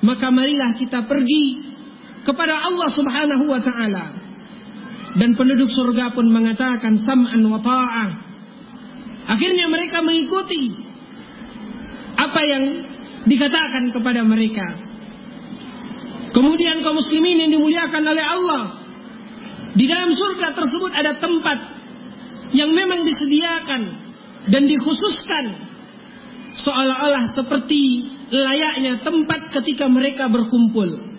Maka marilah kita pergi kepada Allah Subhanahu wa taala. Dan penduduk surga pun mengatakan sam'an wa ta'ah. Akhirnya mereka mengikuti apa yang dikatakan kepada mereka. Kemudian kaum muslimin yang dimuliakan oleh Allah di dalam surga tersebut ada tempat yang memang disediakan dan dikhususkan seolah-olah seperti layaknya tempat ketika mereka berkumpul.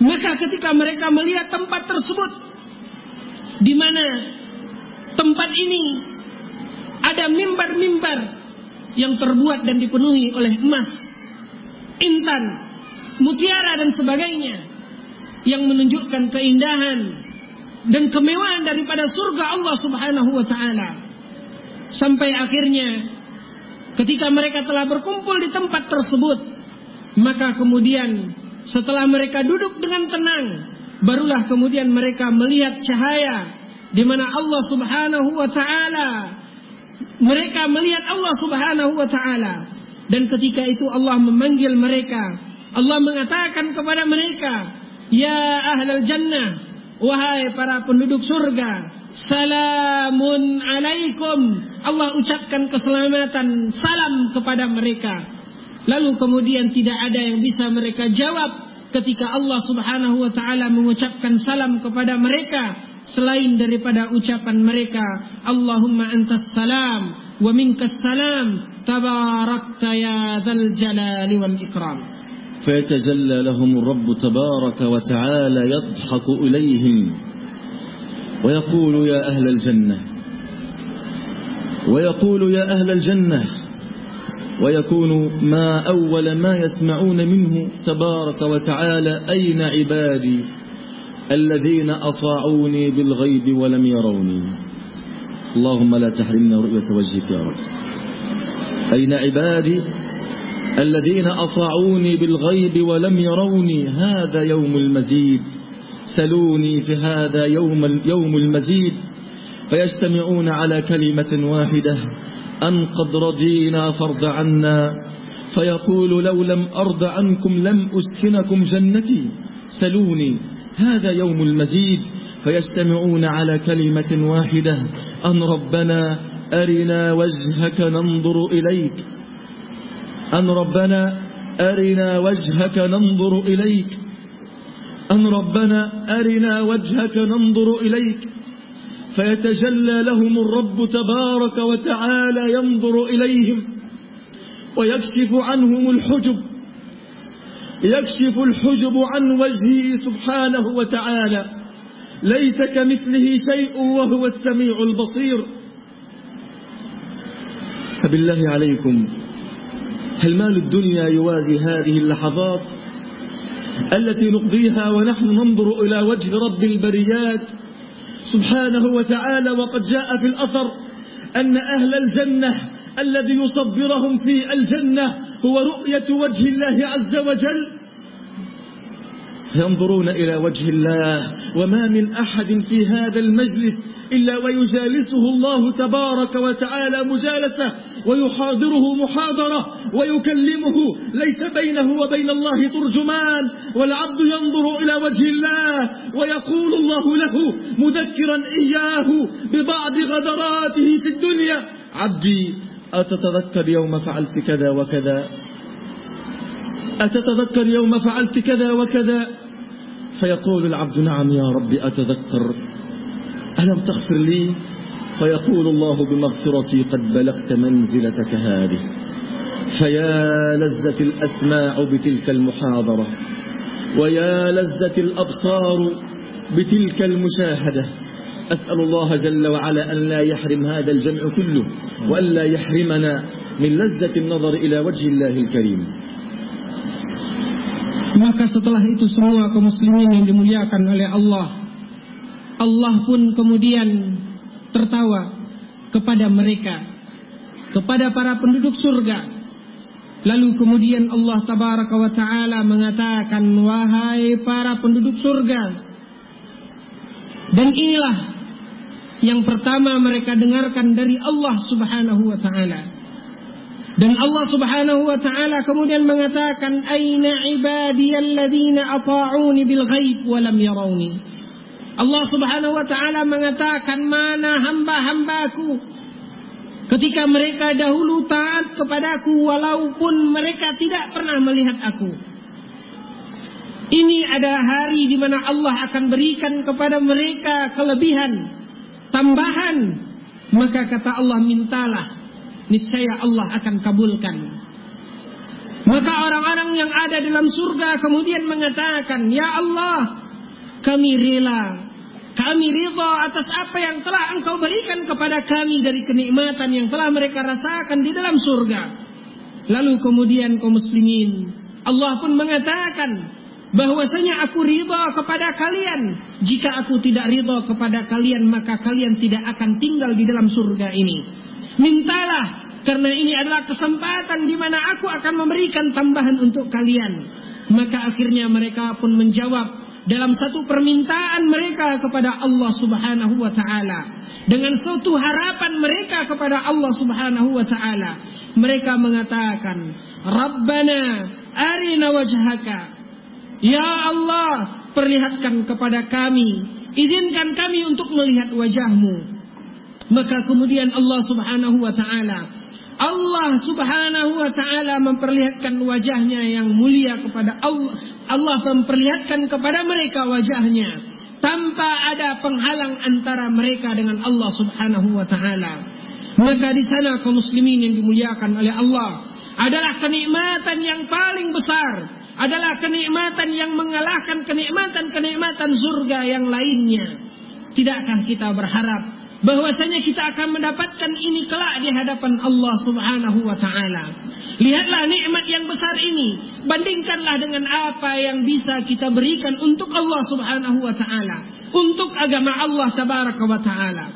Maka ketika mereka melihat tempat tersebut di mana tempat ini ada mimbar-mimbar yang terbuat dan dipenuhi oleh emas, intan, mutiara dan sebagainya yang menunjukkan keindahan dan kemewahan daripada surga Allah Subhanahu wa taala. Sampai akhirnya ketika mereka telah berkumpul di tempat tersebut, maka kemudian setelah mereka duduk dengan tenang, barulah kemudian mereka melihat cahaya di mana Allah Subhanahu wa taala mereka melihat Allah Subhanahu wa taala dan ketika itu Allah memanggil mereka Allah mengatakan kepada mereka ya ahlal jannah Wahai para penduduk surga, salamun alaikum. Allah ucapkan keselamatan, salam kepada mereka. Lalu kemudian tidak ada yang bisa mereka jawab ketika Allah Subhanahu wa taala mengucapkan salam kepada mereka selain daripada ucapan mereka Allahumma antas salam wa minkas salam tabarakta ya dzal jalali wal ikram. فيتجلى لهم الرب تبارك وتعالى يضحك إليهم ويقول يا أهل الجنة ويقول يا أهل الجنة ويكون ما أول ما يسمعون منه تبارك وتعالى أين عبادي؟ الذين أطاعوني بالغيب ولم يروني. اللهم لا تحرمنا رؤية وجهك يا رب. أين عبادي؟ الذين أطاعوني بالغيب ولم يروني. هذا يوم المزيد. سلوني في هذا يوم يوم المزيد. فيجتمعون على كلمة واحدة. أن قد رضينا فرض عنا. فيقول لو لم أرض عنكم لم أسكنكم جنتي. سلوني. هذا يوم المزيد فيجتمعون على كلمة واحدة أن ربنا أرنا وجهك ننظر إليك؟ أن ربنا أرنا وجهك ننظر إليك؟ أن ربنا أرنا وجهك ننظر إليك؟ فيتجلى لهم الرب تبارك وتعالى ينظر إليهم ويكشف عنهم الحجب يكشف الحجب عن وجهه سبحانه وتعالى. ليس كمثله شيء وهو السميع البصير. فبالله عليكم هل مال الدنيا يوازي هذه اللحظات التي نقضيها ونحن ننظر إلى وجه رب البريات سبحانه وتعالى؟ وقد جاء في الأثر أن أهل الجنة الذي يصبرهم في الجنة هو رؤية وجه الله عز وجل. ينظرون إلى وجه الله وما من أحد في هذا المجلس إلا ويجالسه الله تبارك وتعالى مجالسة ويحاضره محاضرة ويكلمه. ليس بينه وبين الله ترجمان. والعبد ينظر إلى وجه الله ويقول الله له مذكرا إياه ببعض غدراته في الدنيا. عبدي أتتذكر يوم فعلت كذا وكذا؟ أتتذكر يوم فعلت كذا وكذا؟ فيقول العبد نعم يا ربي أتذكر. ألم تغفر لي؟ فيقول الله بمغفرتي قد بلغت منزلتك هذه. فيا لذة الأسماع بتلك المحاضرة ويا لذة الأبصار بتلك المشاهدة. أسأل الله جل وعلا أن لا يحرم هذا الجمع كله وأن لا يحرمنا من لذة النظر إلى وجه الله الكريم Maka setelah itu semua kaum muslimin yang dimuliakan oleh Allah Allah pun kemudian tertawa kepada mereka kepada para penduduk surga Lalu kemudian Allah tabaraka wa taala mengatakan wahai para penduduk surga dan inilah yang pertama mereka dengarkan dari Allah Subhanahu wa taala. Dan Allah Subhanahu wa taala kemudian mengatakan aina ibadiyalladzina ata'uni bil ghaib wa lam yarawni. Allah Subhanahu wa taala mengatakan mana hamba-hambaku ketika mereka dahulu taat kepadaku walaupun mereka tidak pernah melihat aku. Ini ada hari di mana Allah akan berikan kepada mereka kelebihan, tambahan. Maka kata Allah mintalah, niscaya Allah akan kabulkan. Maka orang-orang yang ada dalam surga kemudian mengatakan, Ya Allah, kami rela kami ridha atas apa yang telah engkau berikan kepada kami dari kenikmatan yang telah mereka rasakan di dalam surga. Lalu kemudian kaum muslimin, Allah pun mengatakan bahwasanya aku ridha kepada kalian. Jika aku tidak ridha kepada kalian, maka kalian tidak akan tinggal di dalam surga ini. Mintalah karena ini adalah kesempatan di mana aku akan memberikan tambahan untuk kalian. Maka akhirnya mereka pun menjawab, dalam satu permintaan mereka kepada Allah Subhanahu wa taala dengan suatu harapan mereka kepada Allah Subhanahu wa taala mereka mengatakan Rabbana arina wajhaka ya Allah perlihatkan kepada kami izinkan kami untuk melihat wajahmu maka kemudian Allah Subhanahu wa taala Allah Subhanahu wa taala memperlihatkan wajahnya yang mulia kepada Allah. Allah memperlihatkan kepada mereka wajahnya tanpa ada penghalang antara mereka dengan Allah Subhanahu wa taala. Maka di sana kaum muslimin yang dimuliakan oleh Allah adalah kenikmatan yang paling besar, adalah kenikmatan yang mengalahkan kenikmatan-kenikmatan surga yang lainnya. Tidakkah kita berharap bahwasanya kita akan mendapatkan ini kelak di hadapan Allah Subhanahu wa taala. Lihatlah nikmat yang besar ini, bandingkanlah dengan apa yang bisa kita berikan untuk Allah Subhanahu wa taala, untuk agama Allah tabaraka wa taala.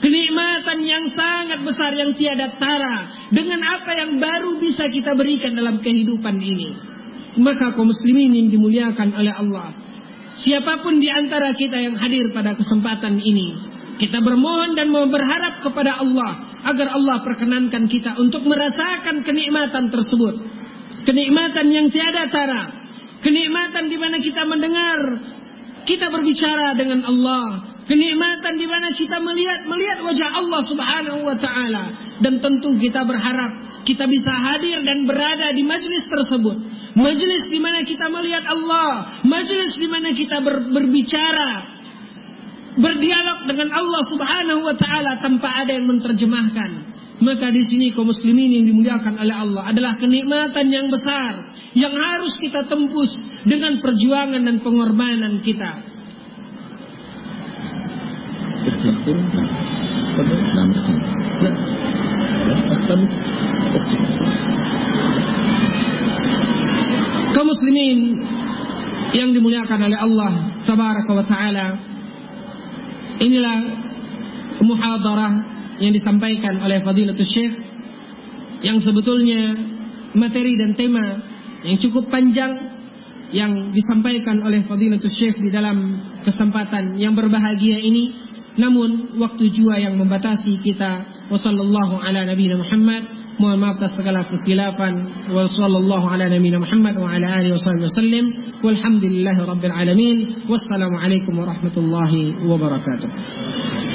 Kenikmatan yang sangat besar yang tiada tara dengan apa yang baru bisa kita berikan dalam kehidupan ini. Maka kaum muslimin yang dimuliakan oleh Allah, siapa pun di antara kita yang hadir pada kesempatan ini, kita bermohon dan mau berharap kepada Allah agar Allah perkenankan kita untuk merasakan kenikmatan tersebut. Kenikmatan yang tiada tara. Kenikmatan di mana kita mendengar, kita berbicara dengan Allah. Kenikmatan di mana kita melihat melihat wajah Allah Subhanahu wa taala dan tentu kita berharap kita bisa hadir dan berada di majlis tersebut. Majlis di mana kita melihat Allah, majlis di mana kita ber, berbicara berdialog dengan Allah Subhanahu wa taala tanpa ada yang menerjemahkan. Maka di sini kaum muslimin yang dimuliakan oleh Allah adalah kenikmatan yang besar yang harus kita tembus dengan perjuangan dan pengorbanan kita. Kaum muslimin yang dimuliakan oleh Allah tabaraka wa taala. Inilah muhadarah yang disampaikan oleh Fadilatul Syekh yang sebetulnya materi dan tema yang cukup panjang yang disampaikan oleh Fadilatul Syekh di dalam kesempatan yang berbahagia ini. Namun waktu jua yang membatasi kita. Wasallallahu ala nabiyina Muhammad Mohon maaf atas segala kekhilafan. Wa sallallahu ala nabiyina Muhammad wa ala alihi wasallam. Walhamdulillahi rabbil alamin. Wassalamualaikum warahmatullahi wabarakatuh.